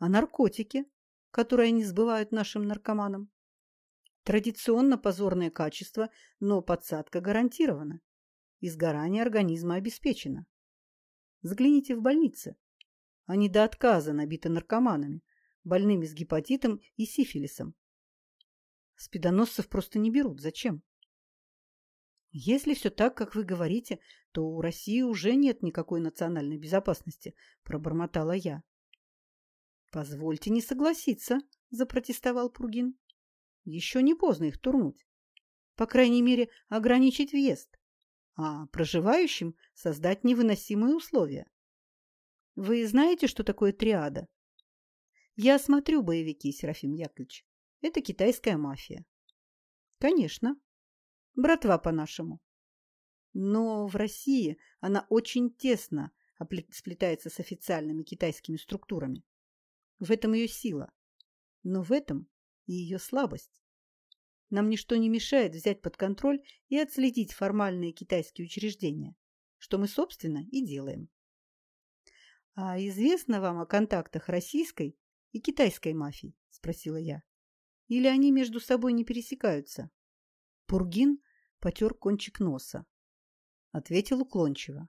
А наркотики, которые они сбывают нашим наркоманам? Традиционно позорное качество, но подсадка гарантирована. Изгорание организма обеспечено. Взгляните в больницы. Они до отказа набиты наркоманами, больными с гепатитом и сифилисом. Спидоносцев просто не берут. Зачем? Если все так, как вы говорите, то у России уже нет никакой национальной безопасности, пробормотала я. Позвольте не согласиться, запротестовал Пругин. Еще не поздно их турнуть. По крайней мере, ограничить въезд, а проживающим создать невыносимые условия. Вы знаете, что такое триада? Я смотрю боевики, Серафим Яковлевич. Это китайская мафия. Конечно. Братва по-нашему. Но в России она очень тесно сплетается с официальными китайскими структурами. В этом ее сила. Но в этом и ее слабость. Нам ничто не мешает взять под контроль и отследить формальные китайские учреждения, что мы, собственно, и делаем. А известно вам о контактах российской и китайской мафии? Спросила я. Или они между собой не пересекаются? Пургин потер кончик носа. Ответил уклончиво.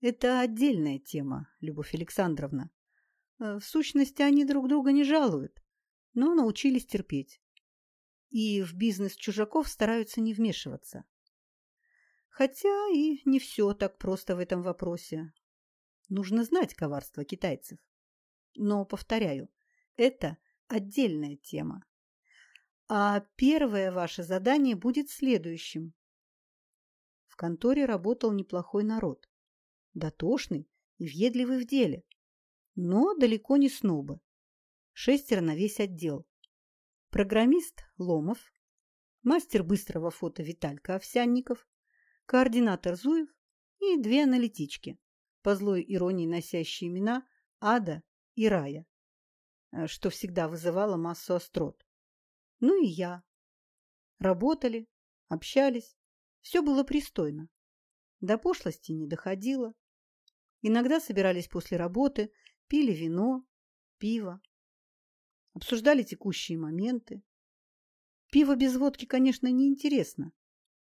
Это отдельная тема, Любовь Александровна. Э, в сущности, они друг друга не жалуют, но научились терпеть. И в бизнес чужаков стараются не вмешиваться. Хотя и не все так просто в этом вопросе. Нужно знать коварство китайцев. Но, повторяю, это отдельная тема. А первое ваше задание будет следующим. В конторе работал неплохой народ. Дотошный и въедливый в деле. Но далеко не снобы. Шестеро на весь отдел. Программист Ломов, мастер быстрого фото Виталька Овсянников, координатор Зуев и две аналитички, по злой иронии носящие имена Ада и Рая, э, что всегда вызывало массу острот. Ну и я. Работали, общались, все было пристойно. До пошлости не доходило. Иногда собирались после работы, пили вино, пиво. Обсуждали текущие моменты. Пиво без водки, конечно, неинтересно.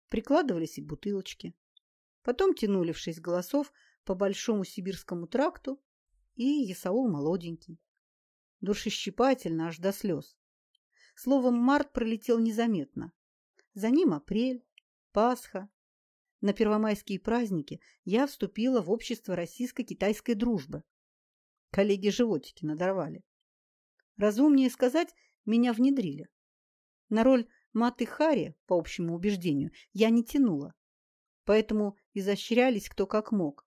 Прикладывались и к бутылочке. Потом тянули в шесть голосов по Большому Сибирскому тракту и Исаул молоденький. Душещипательно аж до слез. Словом, март пролетел незаметно. За ним апрель, Пасха. На первомайские праздники я вступила в общество российско-китайской дружбы. Коллеги животики надорвали. Разумнее сказать, меня внедрили. На роль Маты Хари, по общему убеждению, я не тянула. Поэтому изощрялись кто как мог.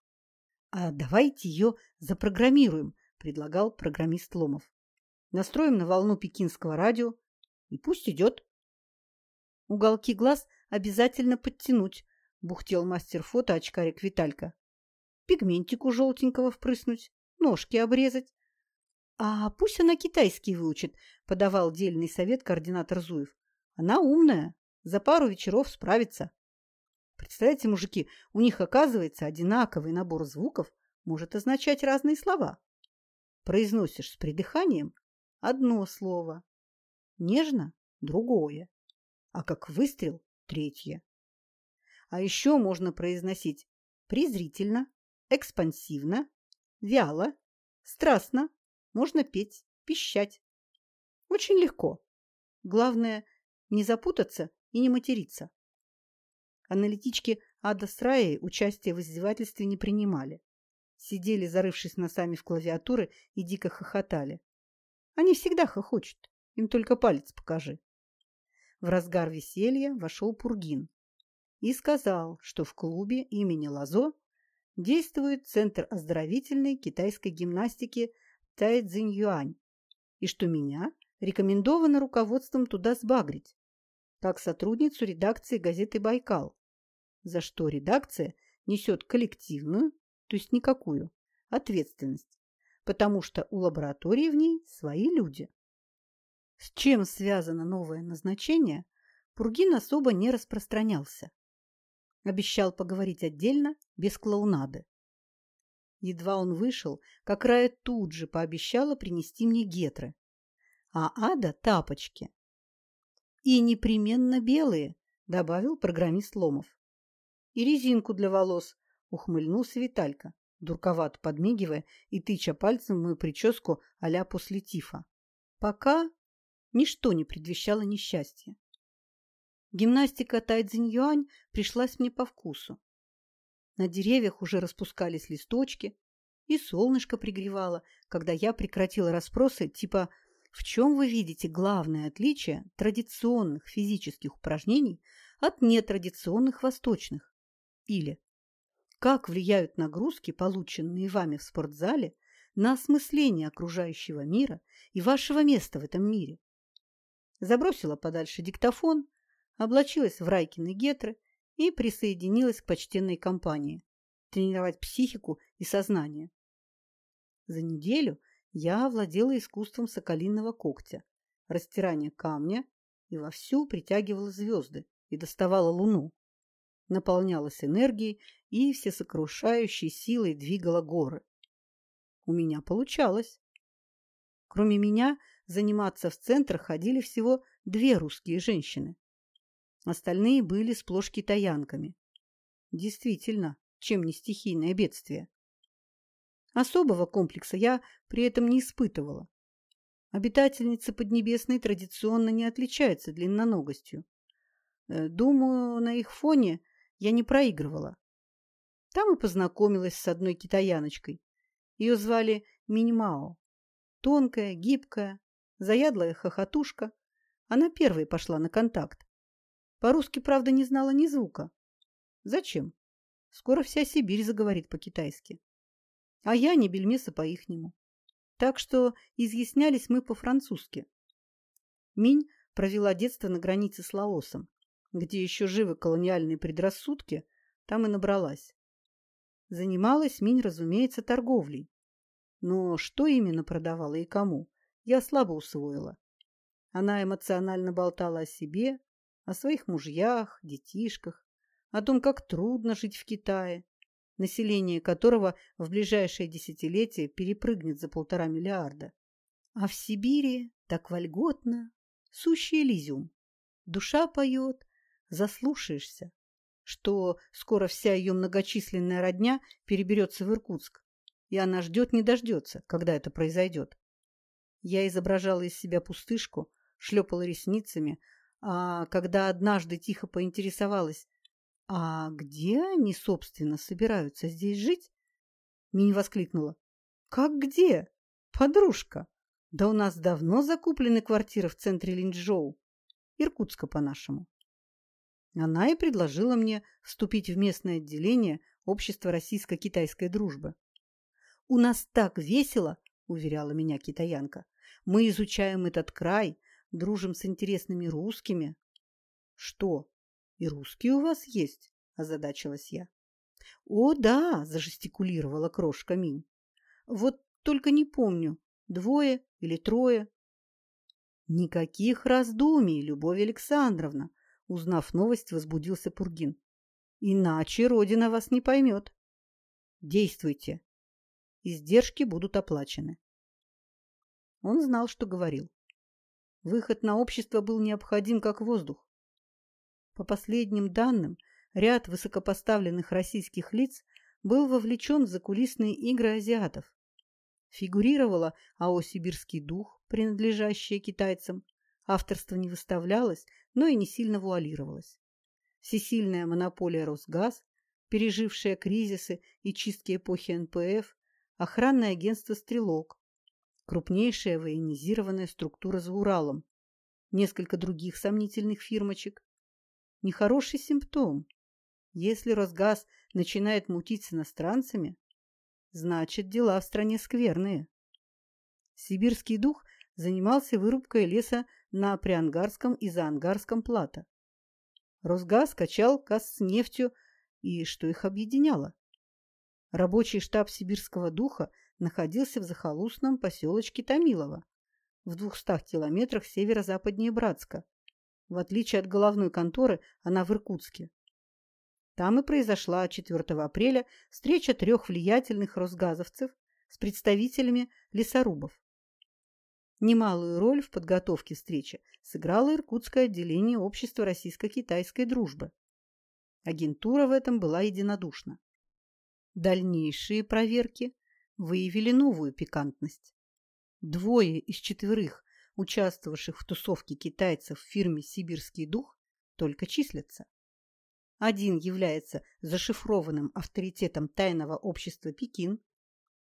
«А давайте ее запрограммируем», – предлагал программист Ломов. «Настроим на волну пекинского радио, и пусть идет». «Уголки глаз обязательно подтянуть», – бухтел мастер фото очкарик Виталька. «Пигментику желтенького впрыснуть, ножки обрезать». «А пусть она китайский выучит», – подавал дельный совет координатор Зуев. «Она умная, за пару вечеров справится». Представляете, мужики, у них, оказывается, одинаковый набор звуков может означать разные слова. Произносишь с придыханием одно слово, нежно – другое, а как выстрел – третье. А еще можно произносить презрительно, экспансивно, вяло, страстно, можно петь, пищать. Очень легко. Главное – не запутаться и не материться. Аналитички Ада с Раей участия в издевательстве не принимали. Сидели, зарывшись носами в клавиатуры, и дико хохотали. Они всегда хохочут, им только палец покажи. В разгар веселья вошел Пургин и сказал, что в клубе имени Лазо действует Центр оздоровительной китайской гимнастики Тайцзинь-Юань и что меня рекомендовано руководством туда сбагрить, как сотрудницу редакции газеты «Байкал», за что редакция несет коллективную, то есть никакую, ответственность, потому что у лаборатории в ней свои люди. С чем связано новое назначение, Пургин особо не распространялся. Обещал поговорить отдельно, без клоунады. Едва он вышел, как Рая тут же пообещала принести мне гетры, а Ада – тапочки. И непременно белые, добавил программист Ломов. И резинку для волос, ухмыльнулся Виталька. дурковато подмигивая и тыча пальцем в мою прическу а после тифа. Пока ничто не предвещало несчастья. Гимнастика тайцзинь-юань пришлась мне по вкусу. На деревьях уже распускались листочки, и солнышко пригревало, когда я прекратила расспросы типа «В чем вы видите главное отличие традиционных физических упражнений от нетрадиционных восточных?» или «Как влияют нагрузки, полученные вами в спортзале, на осмысление окружающего мира и вашего места в этом мире?» Забросила подальше диктофон, облачилась в Райкины гетры и присоединилась к почтенной компании тренировать психику и сознание. За неделю я овладела искусством соколиного когтя, растирания камня и вовсю притягивала звезды и доставала луну, наполнялась энергией и всесокрушающей силой двигала горы. У меня получалось. Кроме меня, заниматься в центр ходили всего две русские женщины. Остальные были сплошь китаянками. Действительно, чем не стихийное бедствие. Особого комплекса я при этом не испытывала. Обитательница Поднебесной традиционно не отличается длинноногостью. Э, думаю, на их фоне я не проигрывала. Там и познакомилась с одной китаяночкой. Ее звали Миньмао. Тонкая, гибкая, заядлая хохотушка. Она первой пошла на контакт. По-русски, правда, не знала ни звука. Зачем? Скоро вся Сибирь заговорит по-китайски. А я не бельмеса по-ихнему. Так что изъяснялись мы по-французски. Минь провела детство на границе с Лаосом, где еще живы колониальные предрассудки, там и набралась. Занималась Минь, разумеется, торговлей. Но что именно продавала и кому, я слабо усвоила. Она эмоционально болтала о себе, о своих мужьях, детишках, о том, как трудно жить в Китае, население которого в ближайшее десятилетие перепрыгнет за полтора миллиарда. А в Сибири так вольготно, сущий Элизиум. Душа поет, заслушаешься, что скоро вся ее многочисленная родня переберется в Иркутск, и она ждет не дождется, когда это произойдет. Я изображала из себя пустышку, шлепала ресницами, а когда однажды тихо поинтересовалась, а где они, собственно, собираются здесь жить? Мини воскликнула. Как где? Подружка. Да у нас давно закуплены квартиры в центре Линчжоу. Иркутска по-нашему. Она и предложила мне вступить в местное отделение Общества российско-китайской дружбы. «У нас так весело!» – уверяла меня китаянка. «Мы изучаем этот край, дружим с интересными русскими. Что, и русские у вас есть? Озадачилась я. О, да, зажестикулировала крошка Минь. Вот только не помню, двое или трое. Никаких раздумий, Любовь Александровна, узнав новость, возбудился Пургин. Иначе Родина вас не поймет. Действуйте. Издержки будут оплачены. Он знал, что говорил. Выход на общество был необходим, как воздух. По последним данным, ряд высокопоставленных российских лиц был вовлечен в закулисные игры азиатов. Фигурировала АО «Сибирский дух», принадлежащая китайцам. Авторство не выставлялось, но и не сильно вуалировалось. Всесильная монополия «Росгаз», пережившая кризисы и чистки эпохи НПФ, охранное агентство «Стрелок», крупнейшая военизированная структура за Уралом, несколько других сомнительных фирмочек. Нехороший симптом. Если Росгаз начинает мутить с иностранцами, значит, дела в стране скверные. Сибирский дух занимался вырубкой леса на Приангарском и Заангарском плато. Росгаз качал газ с нефтью, и что их объединяло? Рабочий штаб Сибирского духа находился в захолустном поселочке Томилово, в двухстах километрах северо-западнее Братска. В отличие от головной конторы, она в Иркутске. Там и произошла 4 апреля встреча трех влиятельных росгазовцев с представителями лесорубов. Немалую роль в подготовке встречи сыграло иркутское отделение Общества российско-китайской дружбы. Агентура в этом была единодушна. Дальнейшие проверки выявили новую пикантность. Двое из четверых, участвовавших в тусовке китайцев в фирме «Сибирский дух», только числятся. Один является зашифрованным авторитетом тайного общества Пекин,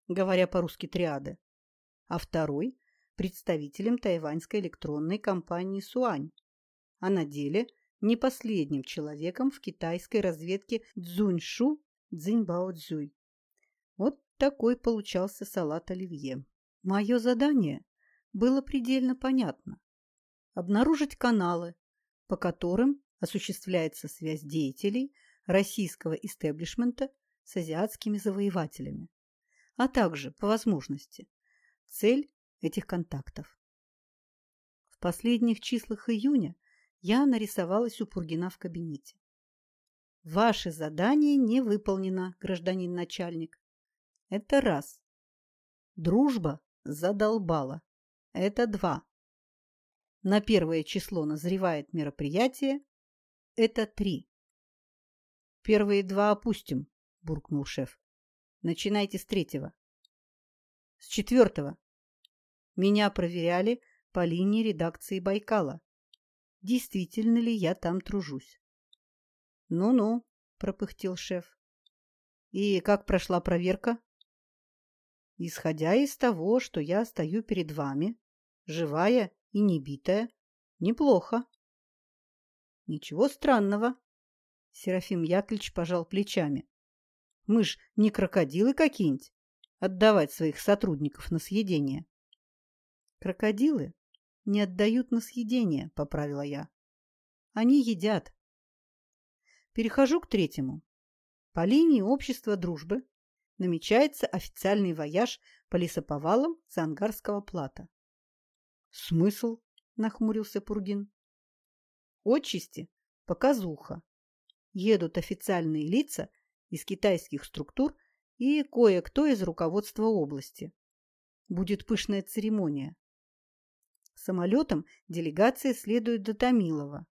говоря по-русски триады, а второй – представителем тайваньской электронной компании «Суань», а на деле не последним человеком в китайской разведке Цзуньшу Цзиньбао-Цзюй. Вот такой получался салат оливье. Мое задание было предельно понятно. Обнаружить каналы, по которым осуществляется связь деятелей российского истеблишмента с азиатскими завоевателями, а также, по возможности, цель этих контактов. В последних числах июня я нарисовалась у Пургина в кабинете. Ваше задание не выполнено, гражданин начальник. Это раз. Дружба задолбала. Это два. На первое число назревает мероприятие. Это три. Первые два опустим, буркнул шеф. Начинайте с третьего. С четвертого. Меня проверяли по линии редакции Байкала. Действительно ли я там тружусь? Ну-ну, пропыхтел шеф. И как прошла проверка? Исходя из того, что я стою перед вами, живая и небитая, неплохо. Ничего странного. Серафим Яковлевич пожал плечами. Мы ж не крокодилы какие-нибудь, отдавать своих сотрудников на съедение. Крокодилы не отдают на съедение, поправила я. Они едят. Перехожу к третьему. По линии общества дружбы намечается официальный вояж по лесоповалам Зангарского плата. «Смысл?» – нахмурился Пургин. «Отчасти – показуха. Едут официальные лица из китайских структур и кое-кто из руководства области. Будет пышная церемония. Самолетом делегация следует до Томилова.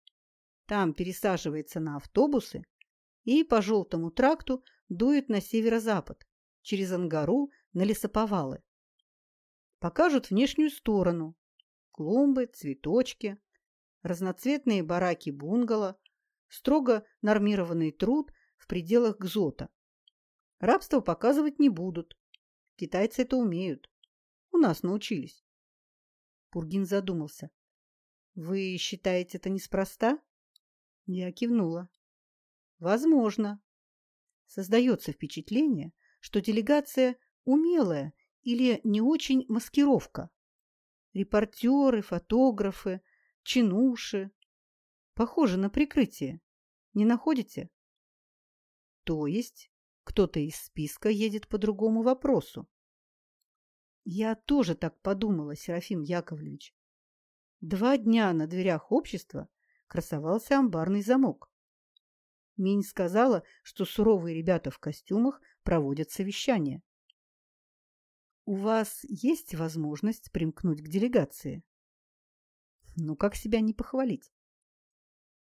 Там пересаживается на автобусы и по желтому тракту дует на северо-запад, через Ангару на лесоповалы. Покажут внешнюю сторону. Клумбы, цветочки, разноцветные бараки бунгало, строго нормированный труд в пределах гзота. Рабство показывать не будут. Китайцы это умеют. У нас научились. Пургин задумался. «Вы считаете это неспроста?» Я кивнула. «Возможно. Создается впечатление, что делегация умелая или не очень маскировка. Репортеры, фотографы, чинуши. Похоже на прикрытие. Не находите? То есть кто-то из списка едет по другому вопросу. Я тоже так подумала, Серафим Яковлевич. Два дня на дверях общества красовался амбарный замок. Минь сказала, что суровые ребята в костюмах проводят совещание. У вас есть возможность примкнуть к делегации? Ну, как себя не похвалить?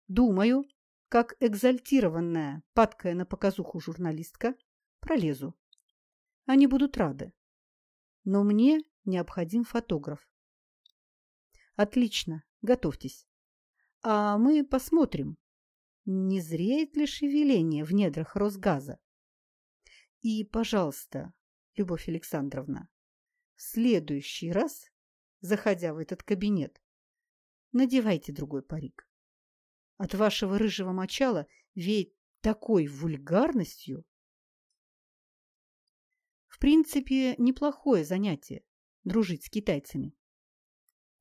Думаю, как экзальтированная, падкая на показуху журналистка, пролезу. Они будут рады. Но мне необходим фотограф. Отлично, готовьтесь. А мы посмотрим, не зреет ли шевеление в недрах Росгаза. И, пожалуйста, Любовь Александровна, в следующий раз, заходя в этот кабинет, надевайте другой парик. От вашего рыжего мочала веет такой вульгарностью. В принципе, неплохое занятие – дружить с китайцами.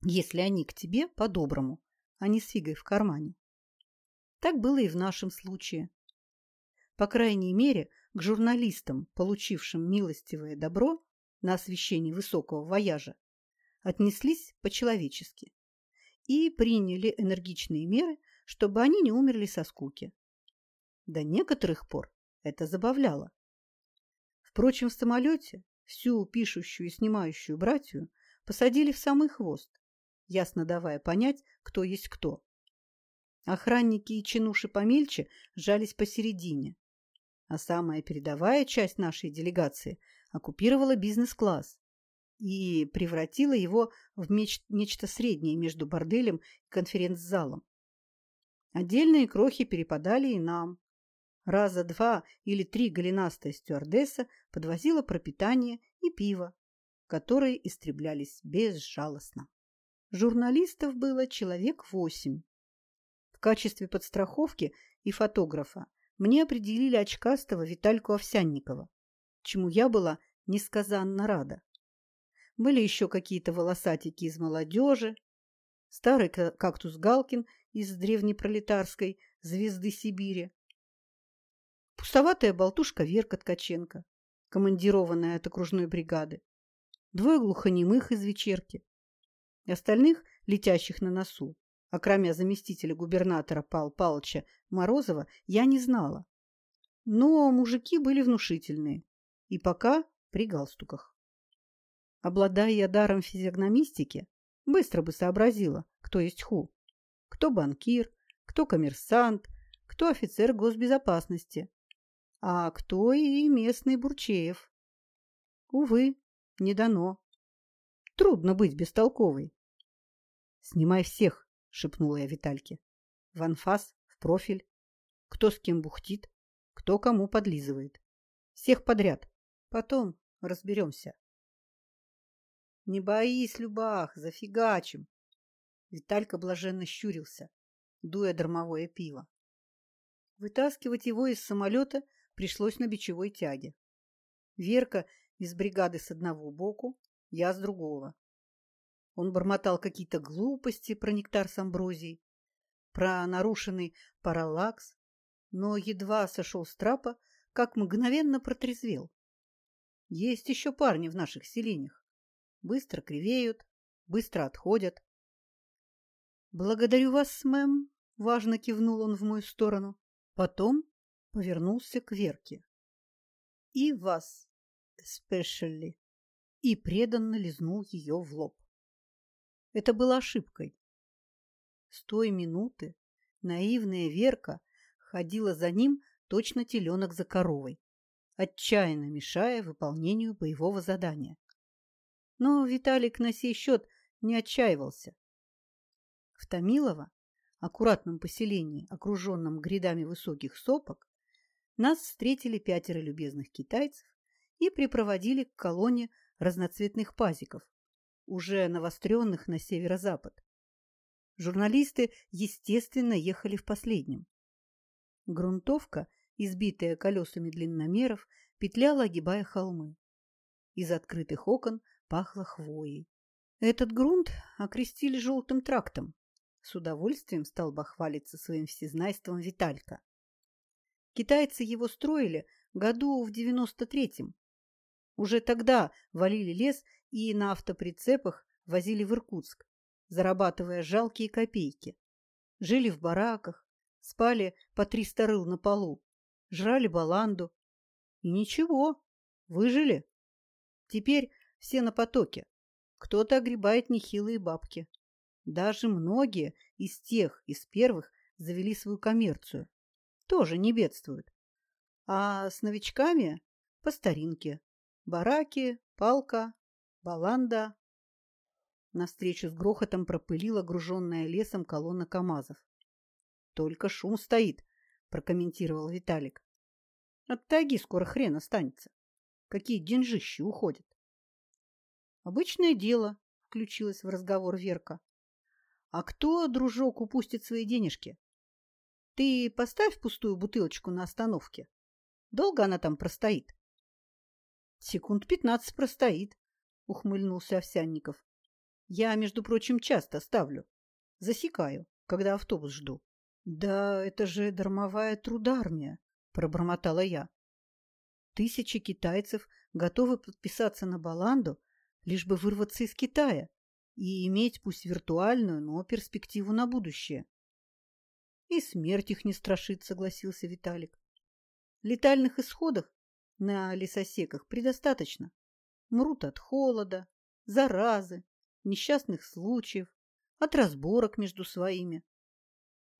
Если они к тебе по-доброму, а не с фигой в кармане. Так было и в нашем случае. По крайней мере, к журналистам, получившим милостивое добро на освещение высокого вояжа, отнеслись по-человечески и приняли энергичные меры, чтобы они не умерли со скуки. До некоторых пор это забавляло. Впрочем, в самолете всю пишущую и снимающую братью посадили в самый хвост, ясно давая понять, кто есть кто. Охранники и чинуши помельче жались посередине, а самая передовая часть нашей делегации оккупировала бизнес-класс и превратила его в нечто среднее между борделем и конференц-залом. Отдельные крохи перепадали и нам. Раза два или три голенастая стюардесса подвозила пропитание и пиво, которые истреблялись безжалостно. Журналистов было человек восемь. Качестве подстраховки и фотографа мне определили очкастого Витальку Овсянникова, чему я была несказанно рада. Были еще какие-то волосатики из молодежи, старый кактус Галкин из древнепролетарской звезды Сибири, пустоватая болтушка Верка Ткаченко, командированная от окружной бригады, двое глухонемых из вечерки, остальных, летящих на носу, кроме заместителя губернатора Пал Палыча Морозова, я не знала. Но мужики были внушительные, и пока при галстуках. Обладая даром физиогномистики, быстро бы сообразила, кто есть ху. Кто банкир, кто коммерсант, кто офицер госбезопасности, а кто и местный Бурчеев. Увы, не дано. Трудно быть бестолковой. «Снимай всех!» — шепнула я Витальке. «В анфас, в профиль. Кто с кем бухтит, кто кому подлизывает. Всех подряд. Потом разберемся». «Не боись, Любах, зафигачим!» Виталька блаженно щурился, дуя дармовое пиво. Вытаскивать его из самолета пришлось на бичевой тяге. Верка из бригады с одного боку, я с другого. Он бормотал какие-то глупости про нектар с амброзией, про нарушенный параллакс, но едва сошел с трапа, как мгновенно протрезвел. Есть еще парни в наших селениях. Быстро кривеют, быстро отходят. «Благодарю вас, мэм», — важно кивнул он в мою сторону. Потом повернулся к Верке. «И вас, especially», и преданно лизнул ее в лоб. Это было ошибкой. С той минуты наивная Верка ходила за ним точно теленок за коровой, отчаянно мешая выполнению боевого задания. Но Виталик на сей счет не отчаивался. В Томилово, аккуратном поселении, окруженном грядами высоких сопок, нас встретили пятеро любезных китайцев и припроводили к колонне разноцветных пазиков, уже навостренных на северо-запад. Журналисты, естественно, ехали в последнем. Грунтовка, избитая колесами длинномеров, петляла, огибая холмы. Из открытых окон пахло хвоей. Этот грунт окрестили желтым трактом. С удовольствием стал бахвалиться своим всезнайством Виталька. Китайцы его строили году в девяносто третьем. Уже тогда валили лес и на автоприцепах возили в Иркутск, зарабатывая жалкие копейки. Жили в бараках, спали по триста рыл на полу, жрали баланду. И ничего, выжили. Теперь все на потоке. Кто-то огребает нехилые бабки. Даже многие из тех, из первых, завели свою коммерцию. Тоже не бедствуют. А с новичками по старинке. Бараки, палка, Баланда. Навстречу с грохотом пропылила груженная лесом колонна КАМАЗов. «Только шум стоит», – прокомментировал Виталик. «От тайги скоро хрен останется. Какие деньжищи уходят». «Обычное дело», – включилась в разговор Верка. «А кто, дружок, упустит свои денежки? Ты поставь пустую бутылочку на остановке. Долго она там простоит?» «Секунд пятнадцать простоит», — ухмыльнулся Овсянников. «Я, между прочим, часто ставлю. Засекаю, когда автобус жду». «Да это же дармовая трудармия», — пробормотала я. «Тысячи китайцев готовы подписаться на баланду, лишь бы вырваться из Китая и иметь пусть виртуальную, но перспективу на будущее». «И смерть их не страшит», — согласился Виталик. «Летальных исходов на лесосеках предостаточно мрут от холода, заразы, несчастных случаев, от разборок между своими.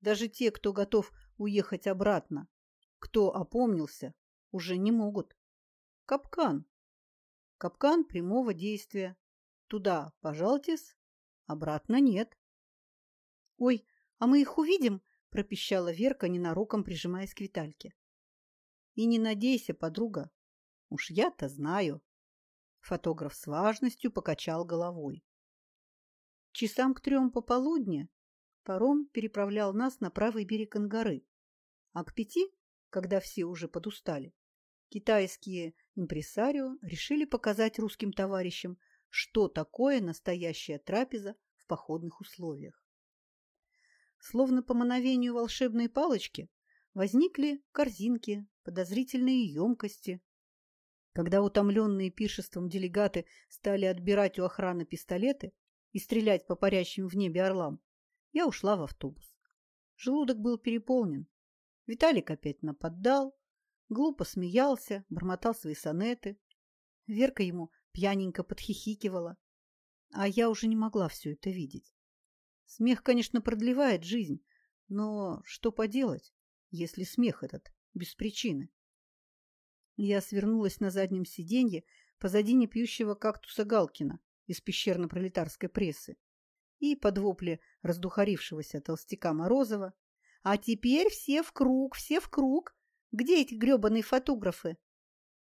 Даже те, кто готов уехать обратно, кто опомнился, уже не могут. Капкан. Капкан прямого действия. Туда пожалтесь, обратно нет. Ой, а мы их увидим? пропищала Верка, ненароком прижимаясь к Витальке. И не надейся, подруга. Уж я-то знаю. Фотограф с важностью покачал головой. Часам к трем пополудни паром переправлял нас на правый берег Ангары, а к пяти, когда все уже подустали, китайские импресарио решили показать русским товарищам, что такое настоящая трапеза в походных условиях. Словно по мановению волшебной палочки возникли корзинки, подозрительные емкости, когда утомленные пиршеством делегаты стали отбирать у охраны пистолеты и стрелять по парящим в небе орлам, я ушла в автобус. Желудок был переполнен. Виталик опять нападал, глупо смеялся, бормотал свои сонеты. Верка ему пьяненько подхихикивала. А я уже не могла все это видеть. Смех, конечно, продлевает жизнь, но что поделать, если смех этот без причины? Я свернулась на заднем сиденье позади непьющего кактуса Галкина из пещерно-пролетарской прессы и под вопли раздухарившегося толстяка Морозова. «А теперь все в круг, все в круг! Где эти гребаные фотографы?»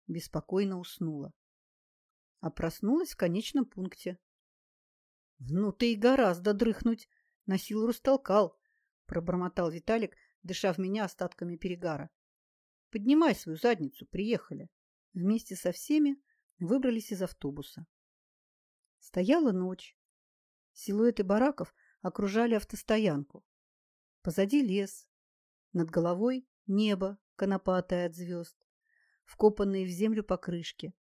Беспокойно уснула. А проснулась в конечном пункте. «Ну ты и гораздо дрыхнуть!» На силу растолкал, пробормотал Виталик, дыша в меня остатками перегара. Поднимай свою задницу, приехали. Вместе со всеми выбрались из автобуса. Стояла ночь. Силуэты бараков окружали автостоянку. Позади лес. Над головой небо, конопатое от звезд. Вкопанные в землю покрышки.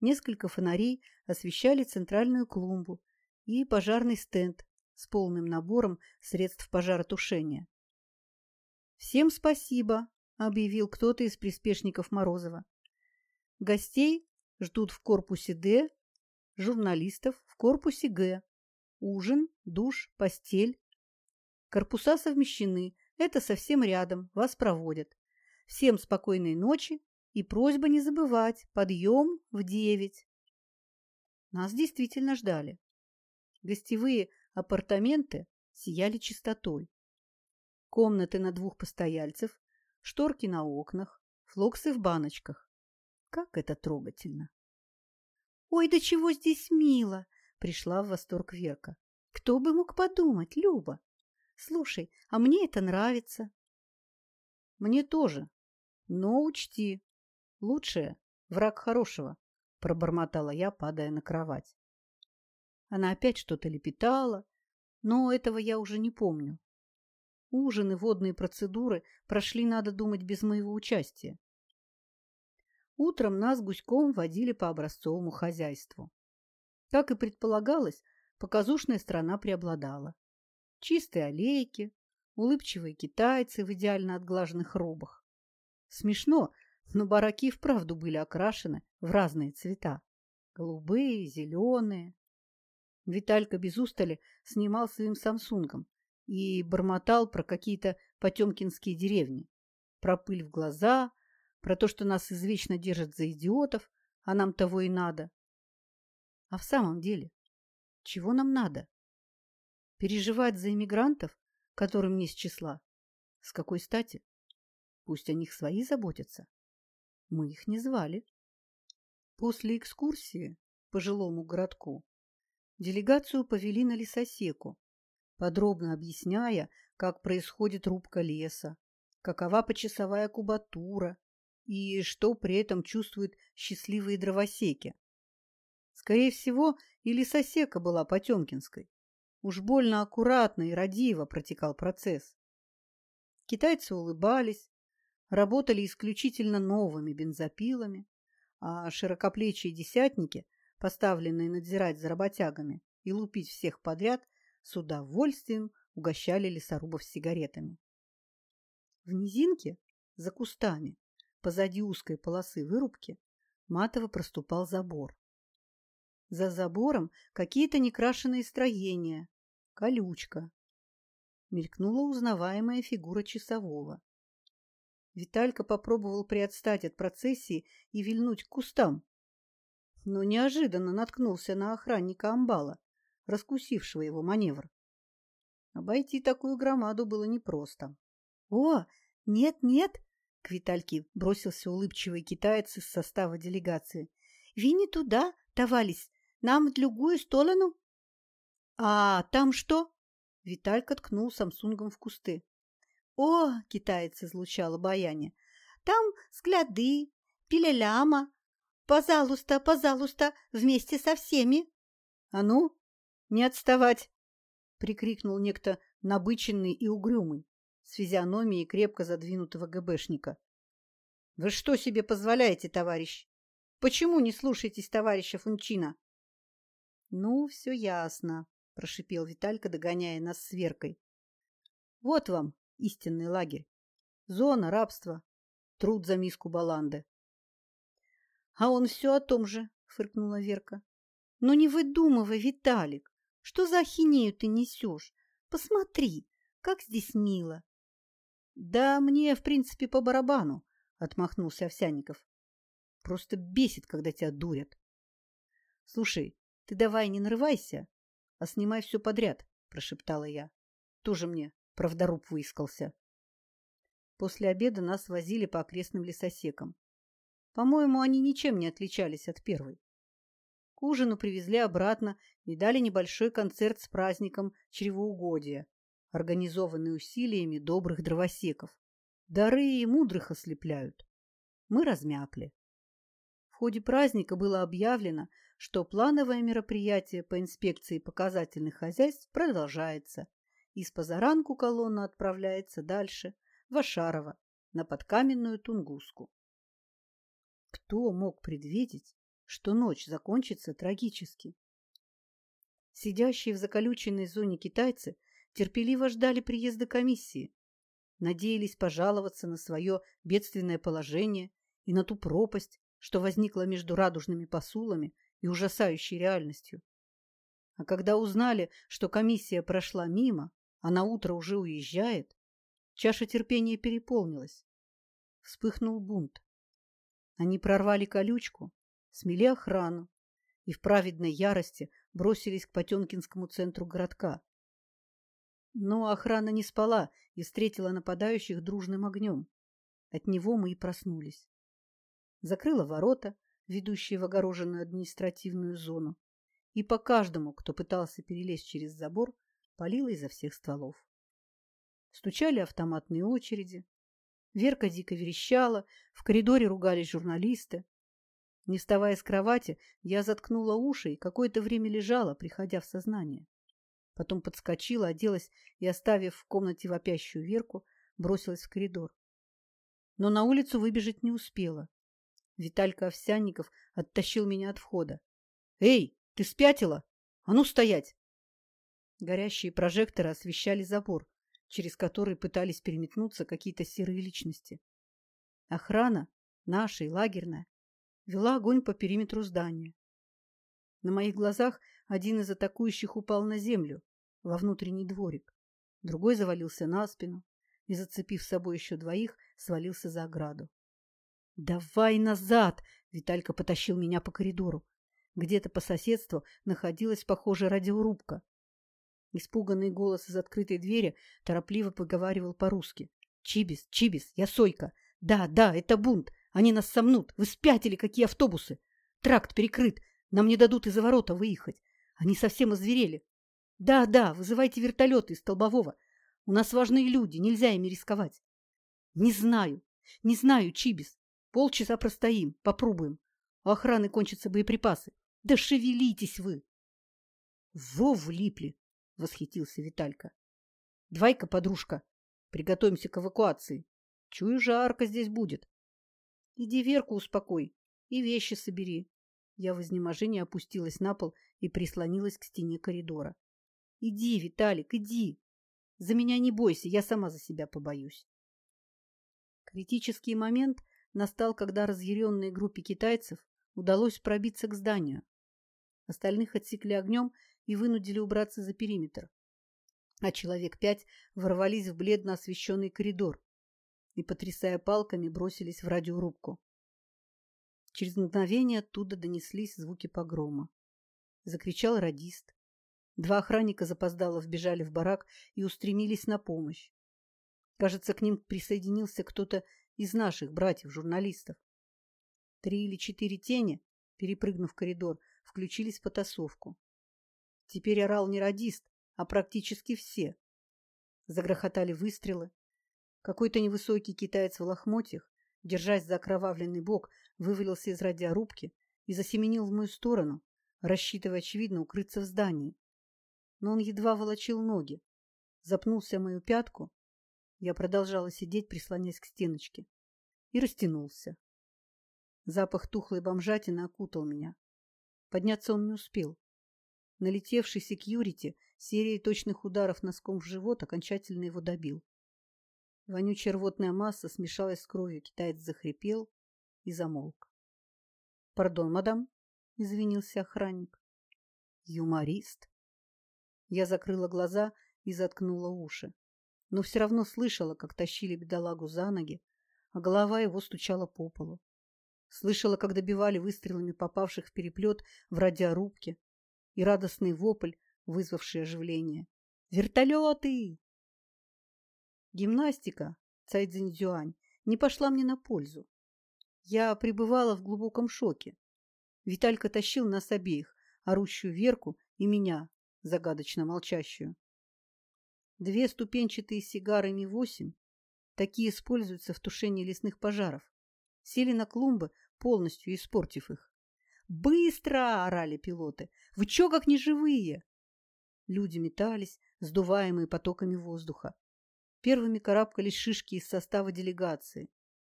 Несколько фонарей освещали центральную клумбу и пожарный стенд с полным набором средств пожаротушения. «Всем спасибо!» объявил кто-то из приспешников Морозова. Гостей ждут в корпусе Д, журналистов в корпусе Г. Ужин, душ, постель. Корпуса совмещены, это совсем рядом, вас проводят. Всем спокойной ночи и просьба не забывать, подъем в девять. Нас действительно ждали. Гостевые апартаменты сияли чистотой. Комнаты на двух постояльцев шторки на окнах, флоксы в баночках. Как это трогательно! «Ой, да чего здесь мило!» — пришла в восторг Верка. «Кто бы мог подумать, Люба? Слушай, а мне это нравится». «Мне тоже. Но учти, лучшее — враг хорошего», — пробормотала я, падая на кровать. Она опять что-то лепетала, но этого я уже не помню. Ужины, водные процедуры прошли, надо думать, без моего участия. Утром нас гуськом водили по образцовому хозяйству. Как и предполагалось, показушная страна преобладала. Чистые аллейки, улыбчивые китайцы в идеально отглаженных робах. Смешно, но бараки вправду были окрашены в разные цвета. Голубые, зеленые. Виталька без устали снимал своим самсунгом и бормотал про какие-то потемкинские деревни, про пыль в глаза, про то, что нас извечно держат за идиотов, а нам того и надо. А в самом деле, чего нам надо? Переживать за иммигрантов, которым не с числа? С какой стати? Пусть о них свои заботятся. Мы их не звали. После экскурсии по жилому городку делегацию повели на лесосеку, подробно объясняя, как происходит рубка леса, какова почасовая кубатура и что при этом чувствуют счастливые дровосеки. Скорее всего, и лесосека была Потемкинской. Уж больно аккуратно и радиво протекал процесс. Китайцы улыбались, работали исключительно новыми бензопилами, а широкоплечие десятники, поставленные надзирать за работягами и лупить всех подряд, с удовольствием угощали лесорубов сигаретами. В низинке, за кустами, позади узкой полосы вырубки, матово проступал забор. За забором какие-то некрашенные строения, колючка. Мелькнула узнаваемая фигура часового. Виталька попробовал приотстать от процессии и вильнуть к кустам, но неожиданно наткнулся на охранника амбала, раскусившего его маневр. Обойти такую громаду было непросто. — О, нет-нет! — к Витальке бросился улыбчивый китаец из состава делегации. — Ви не туда, товарищ, нам в другую сторону. — А там что? — Виталька ткнул Самсунгом в кусты. — О, — китаец излучал обаяние, — там скляды, пилеляма. Пожалуйста, пожалуйста, вместе со всеми. — А ну, не отставать! — прикрикнул некто набыченный и угрюмый, с физиономией крепко задвинутого ГБшника. — Вы что себе позволяете, товарищ? Почему не слушаетесь товарища Фунчина? — Ну, все ясно, — прошипел Виталька, догоняя нас с Веркой. — Вот вам истинный лагерь. Зона рабства. Труд за миску баланды. — А он все о том же, — фыркнула Верка. — Ну не выдумывай, Виталик. Что за ахинею ты несешь? Посмотри, как здесь мило. — Да мне, в принципе, по барабану, — отмахнулся Овсяников. — Просто бесит, когда тебя дурят. — Слушай, ты давай не нарывайся, а снимай все подряд, — прошептала я. Тоже мне правдоруб выискался. После обеда нас возили по окрестным лесосекам. По-моему, они ничем не отличались от первой. К ужину привезли обратно и дали небольшой концерт с праздником чревоугодия, организованный усилиями добрых дровосеков. Дары и мудрых ослепляют. Мы размякли. В ходе праздника было объявлено, что плановое мероприятие по инспекции показательных хозяйств продолжается, и с позаранку колонна отправляется дальше, в Ашарово, на подкаменную Тунгуску. Кто мог предвидеть, что ночь закончится трагически. Сидящие в заколюченной зоне китайцы терпеливо ждали приезда комиссии, надеялись пожаловаться на свое бедственное положение и на ту пропасть, что возникла между радужными посулами и ужасающей реальностью. А когда узнали, что комиссия прошла мимо, а на утро уже уезжает, чаша терпения переполнилась. Вспыхнул бунт. Они прорвали колючку, смели охрану и в праведной ярости бросились к Потемкинскому центру городка. Но охрана не спала и встретила нападающих дружным огнем. От него мы и проснулись. Закрыла ворота, ведущие в огороженную административную зону, и по каждому, кто пытался перелезть через забор, палила изо всех стволов. Стучали автоматные очереди. Верка дико верещала, в коридоре ругались журналисты. Не вставая с кровати, я заткнула уши и какое-то время лежала, приходя в сознание. Потом подскочила, оделась и, оставив в комнате вопящую Верку, бросилась в коридор. Но на улицу выбежать не успела. Виталька Овсянников оттащил меня от входа. «Эй, ты спятила? А ну стоять!» Горящие прожекторы освещали забор, через который пытались переметнуться какие-то серые личности. Охрана, наша и лагерная, вела огонь по периметру здания. На моих глазах один из атакующих упал на землю, во внутренний дворик. Другой завалился на спину и, зацепив с собой еще двоих, свалился за ограду. «Давай назад!» — Виталька потащил меня по коридору. Где-то по соседству находилась, похоже, радиорубка. Испуганный голос из открытой двери торопливо поговаривал по-русски. «Чибис, Чибис, я Сойка! Да, да, это бунт! Они нас сомнут. Вы спятили, какие автобусы. Тракт перекрыт. Нам не дадут из-за ворота выехать. Они совсем озверели. Да, да, вызывайте вертолеты из Столбового. У нас важные люди, нельзя ими рисковать. Не знаю, не знаю, Чибис. Полчаса простоим, попробуем. У охраны кончатся боеприпасы. Да шевелитесь вы! Во влипли, восхитился Виталька. Двойка, подружка, приготовимся к эвакуации. Чую, жарко здесь будет. Иди Верку успокой и вещи собери. Я в изнеможении опустилась на пол и прислонилась к стене коридора. Иди, Виталик, иди. За меня не бойся, я сама за себя побоюсь. Критический момент настал, когда разъяренной группе китайцев удалось пробиться к зданию. Остальных отсекли огнем и вынудили убраться за периметр. А человек пять ворвались в бледно освещенный коридор. И, потрясая палками, бросились в радиорубку. Через мгновение оттуда донеслись звуки погрома. Закричал радист. Два охранника запоздало вбежали в барак и устремились на помощь. Кажется, к ним присоединился кто-то из наших братьев-журналистов. Три или четыре тени, перепрыгнув коридор, включились в потасовку. Теперь орал не радист, а практически все. Загрохотали выстрелы. Какой-то невысокий китаец в лохмотьях, держась за окровавленный бок, вывалился из радиорубки и засеменил в мою сторону, рассчитывая, очевидно, укрыться в здании. Но он едва волочил ноги, запнулся мою пятку, я продолжала сидеть, прислонясь к стеночке, и растянулся. Запах тухлой бомжатины окутал меня. Подняться он не успел. Налетевший секьюрити серией точных ударов носком в живот окончательно его добил. Вонючая рвотная масса смешалась с кровью, китаец захрипел и замолк. — Пардон, мадам, — извинился охранник. — Юморист. Я закрыла глаза и заткнула уши, но все равно слышала, как тащили бедолагу за ноги, а голова его стучала по полу. Слышала, как добивали выстрелами попавших в переплет в радиорубке, и радостный вопль, вызвавший оживление. «Вертолеты!» Гимнастика, цайцзиньцзюань, не пошла мне на пользу. Я пребывала в глубоком шоке. Виталька тащил нас обеих, орущую Верку и меня, загадочно молчащую. Две ступенчатые сигары Ми-8, такие используются в тушении лесных пожаров, сели на клумбы, полностью испортив их. «Быстро!» – орали пилоты. «Вы чё, как неживые?» Люди метались, сдуваемые потоками воздуха. Первыми карабкались шишки из состава делегации.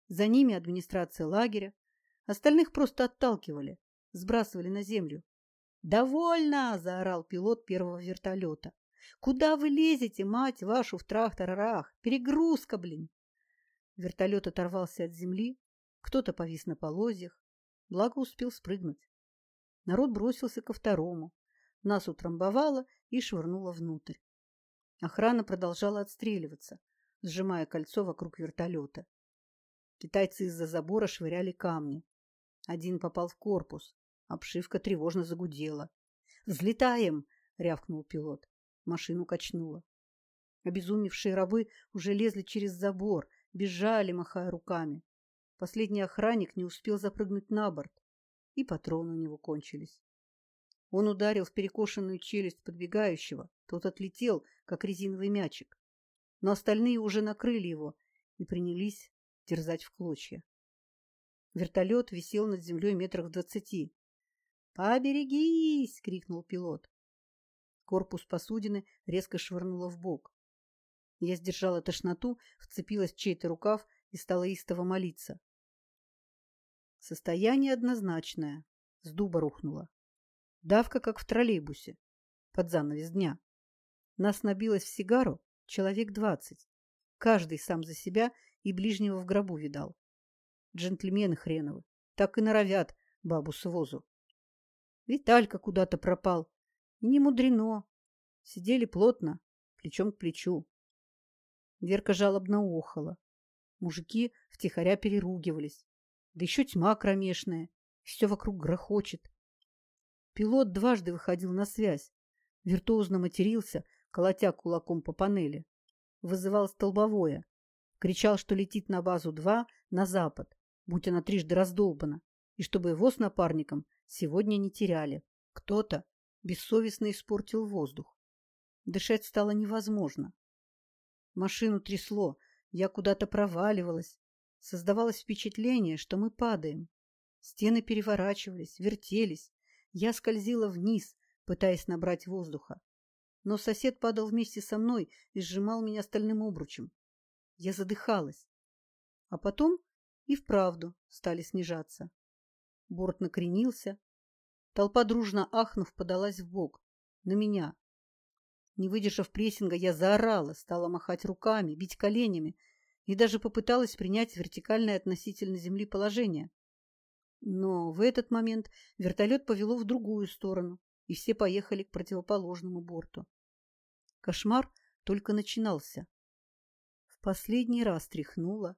За ними администрация лагеря. Остальных просто отталкивали, сбрасывали на землю. «Довольно!» – заорал пилот первого вертолета. «Куда вы лезете, мать вашу, в трах-тарарах? Перегрузка, блин!» Вертолет оторвался от земли, кто-то повис на полозьях, благо успел спрыгнуть. Народ бросился ко второму. Нас утрамбовало и швырнуло внутрь. Охрана продолжала отстреливаться, сжимая кольцо вокруг вертолета. Китайцы из-за забора швыряли камни. Один попал в корпус. Обшивка тревожно загудела. «Взлетаем!» — рявкнул пилот. Машину качнуло. Обезумевшие рабы уже лезли через забор, бежали, махая руками. Последний охранник не успел запрыгнуть на борт, и патроны у него кончились. Он ударил в перекошенную челюсть подбегающего, тот отлетел, как резиновый мячик. Но остальные уже накрыли его и принялись терзать в клочья. Вертолет висел над землей метрах в двадцати. «Поберегись!» — крикнул пилот. Корпус посудины резко швырнуло в бок. Я сдержала тошноту, вцепилась в чей-то рукав и стала истово молиться. Состояние однозначное. С дуба рухнуло. Давка, как в троллейбусе. Под занавес дня. Нас набилось в сигару человек двадцать. Каждый сам за себя и ближнего в гробу видал. Джентльмены хреновы. Так и норовят бабу с возу. Виталька куда-то пропал. И не мудрено. Сидели плотно, плечом к плечу. Верка жалобно охала. Мужики втихаря переругивались. Да еще тьма кромешная. Все вокруг грохочет. Пилот дважды выходил на связь. Виртуозно матерился, колотя кулаком по панели. Вызывал столбовое. Кричал, что летит на базу 2 на запад, будь она трижды раздолбана, и чтобы его с напарником сегодня не теряли. Кто-то бессовестно испортил воздух. Дышать стало невозможно. Машину трясло, я куда-то проваливалась, Создавалось впечатление, что мы падаем. Стены переворачивались, вертелись. Я скользила вниз, пытаясь набрать воздуха. Но сосед падал вместе со мной и сжимал меня стальным обручем. Я задыхалась. А потом и вправду стали снижаться. Борт накренился. Толпа, дружно ахнув, подалась в бок На меня. Не выдержав прессинга, я заорала, стала махать руками, бить коленями, и даже попыталась принять вертикальное относительно земли положение. Но в этот момент вертолет повело в другую сторону, и все поехали к противоположному борту. Кошмар только начинался. В последний раз тряхнуло,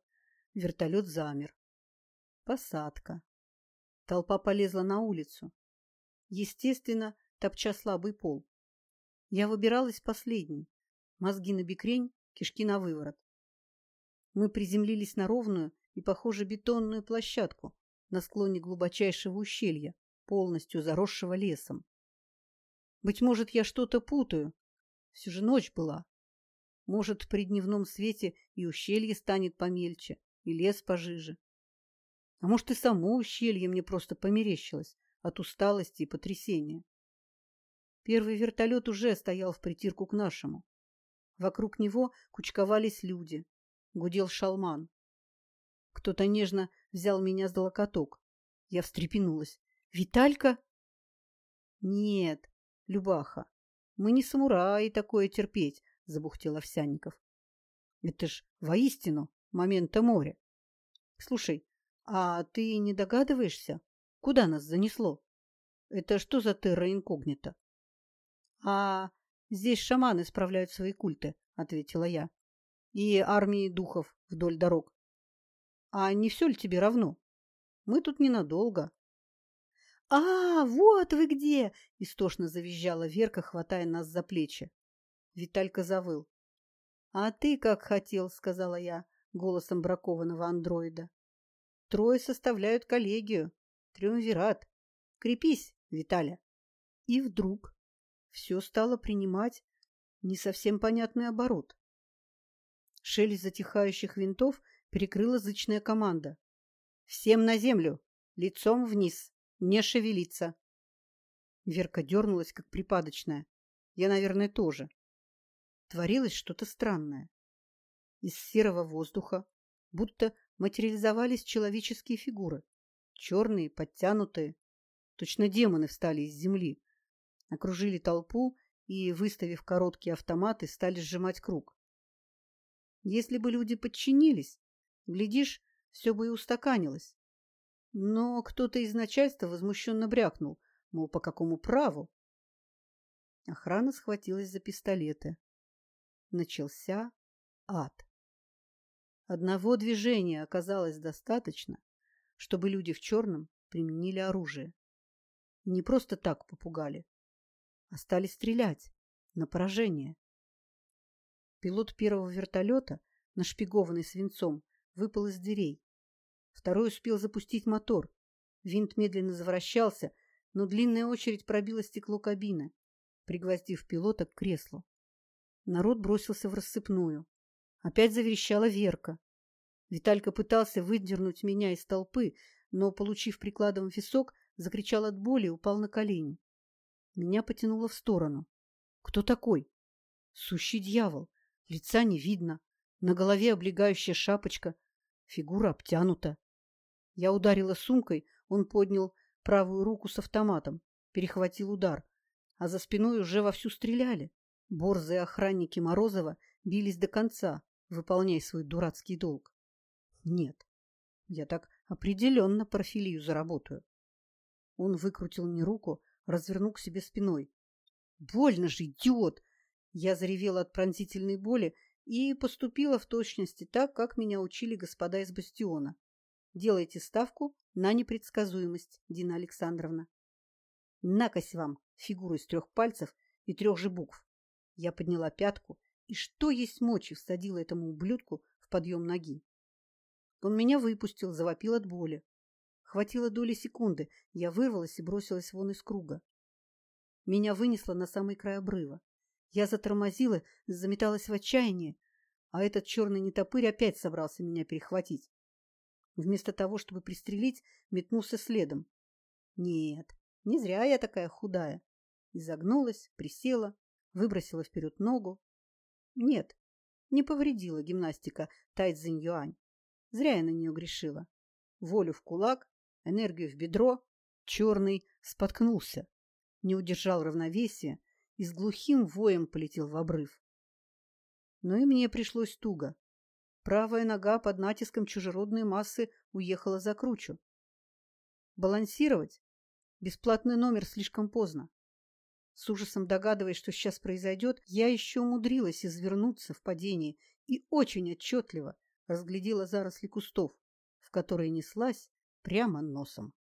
Вертолет замер. Посадка. Толпа полезла на улицу. Естественно, топча слабый пол. Я выбиралась последней. Мозги на бекрень, кишки на выворот. Мы приземлились на ровную и, похоже, бетонную площадку на склоне глубочайшего ущелья, полностью заросшего лесом. Быть может, я что-то путаю. Все же ночь была. Может, при дневном свете и ущелье станет помельче, и лес пожиже. А может, и само ущелье мне просто померещилось от усталости и потрясения. Первый вертолет уже стоял в притирку к нашему. Вокруг него кучковались люди. Гудел шалман. Кто-то нежно взял меня за локоток. Я встрепенулась. «Виталька?» «Нет, Любаха, мы не самураи такое терпеть», — забухтел Овсянников. «Это ж воистину момента моря. Слушай, а ты не догадываешься, куда нас занесло? Это что за терра инкогнито?» «А здесь шаманы справляют свои культы», — ответила я. «И армии духов вдоль дорог. А не все ли тебе равно? Мы тут ненадолго». «А, вот вы где!» — истошно завизжала Верка, хватая нас за плечи. Виталька завыл. «А ты как хотел», — сказала я голосом бракованного андроида. «Трое составляют коллегию. Триумвират. Крепись, Виталя». И вдруг все стало принимать не совсем понятный оборот. Шелест затихающих винтов перекрыла зычная команда. «Всем на землю! Лицом вниз! Не шевелиться!» Верка дернулась, как припадочная. Я, наверное, тоже. Творилось что-то странное. Из серого воздуха будто материализовались человеческие фигуры. Черные, подтянутые. Точно демоны встали из земли, окружили толпу и, выставив короткие автоматы, стали сжимать круг. Если бы люди подчинились, глядишь, все бы и устаканилось. Но кто-то из начальства возмущенно брякнул, мол, по какому праву? Охрана схватилась за пистолеты. Начался ад. Одного движения оказалось достаточно, чтобы люди в черном применили оружие. Не просто так попугали, а стали стрелять на поражение. Пилот первого вертолета, нашпигованный свинцом, выпал из дверей. Второй успел запустить мотор. Винт медленно завращался, но длинная очередь пробила стекло кабины, пригвоздив пилота к креслу. Народ бросился в рассыпную. Опять заверещала Верка. Виталька пытался выдернуть меня из толпы, но, получив прикладом висок, закричал от боли и упал на колени. Меня потянуло в сторону. Кто такой? Сущий дьявол. Лица не видно. На голове облегающая шапочка. Фигура обтянута. Я ударила сумкой, он поднял правую руку с автоматом, перехватил удар, а за спиной уже вовсю стреляли. Борзые охранники Морозова бились до конца, выполняя свой дурацкий долг. Нет, я так определенно профилию заработаю. Он выкрутил мне руку, развернул к себе спиной. «Больно же, идиот!» Я заревела от пронзительной боли и поступила в точности так, как меня учили господа из бастиона. Делайте ставку на непредсказуемость, Дина Александровна. Накось вам фигуру из трех пальцев и трех же букв. Я подняла пятку и что есть мочи всадила этому ублюдку в подъем ноги. Он меня выпустил, завопил от боли. Хватило доли секунды. Я вырвалась и бросилась вон из круга. Меня вынесло на самый край обрыва. Я затормозила, заметалась в отчаянии, а этот черный нетопырь опять собрался меня перехватить. Вместо того, чтобы пристрелить, метнулся следом. Нет, не зря я такая худая. Изогнулась, присела, выбросила вперед ногу. Нет, не повредила гимнастика Тайцзинь-Юань. Зря я на нее грешила. Волю в кулак, энергию в бедро, черный споткнулся, не удержал равновесия и с глухим воем полетел в обрыв. Но и мне пришлось туго. Правая нога под натиском чужеродной массы уехала за кручу. Балансировать? Бесплатный номер слишком поздно. С ужасом догадываясь, что сейчас произойдет, я еще умудрилась извернуться в падении и очень отчетливо, разглядела заросли кустов, в которые неслась прямо носом.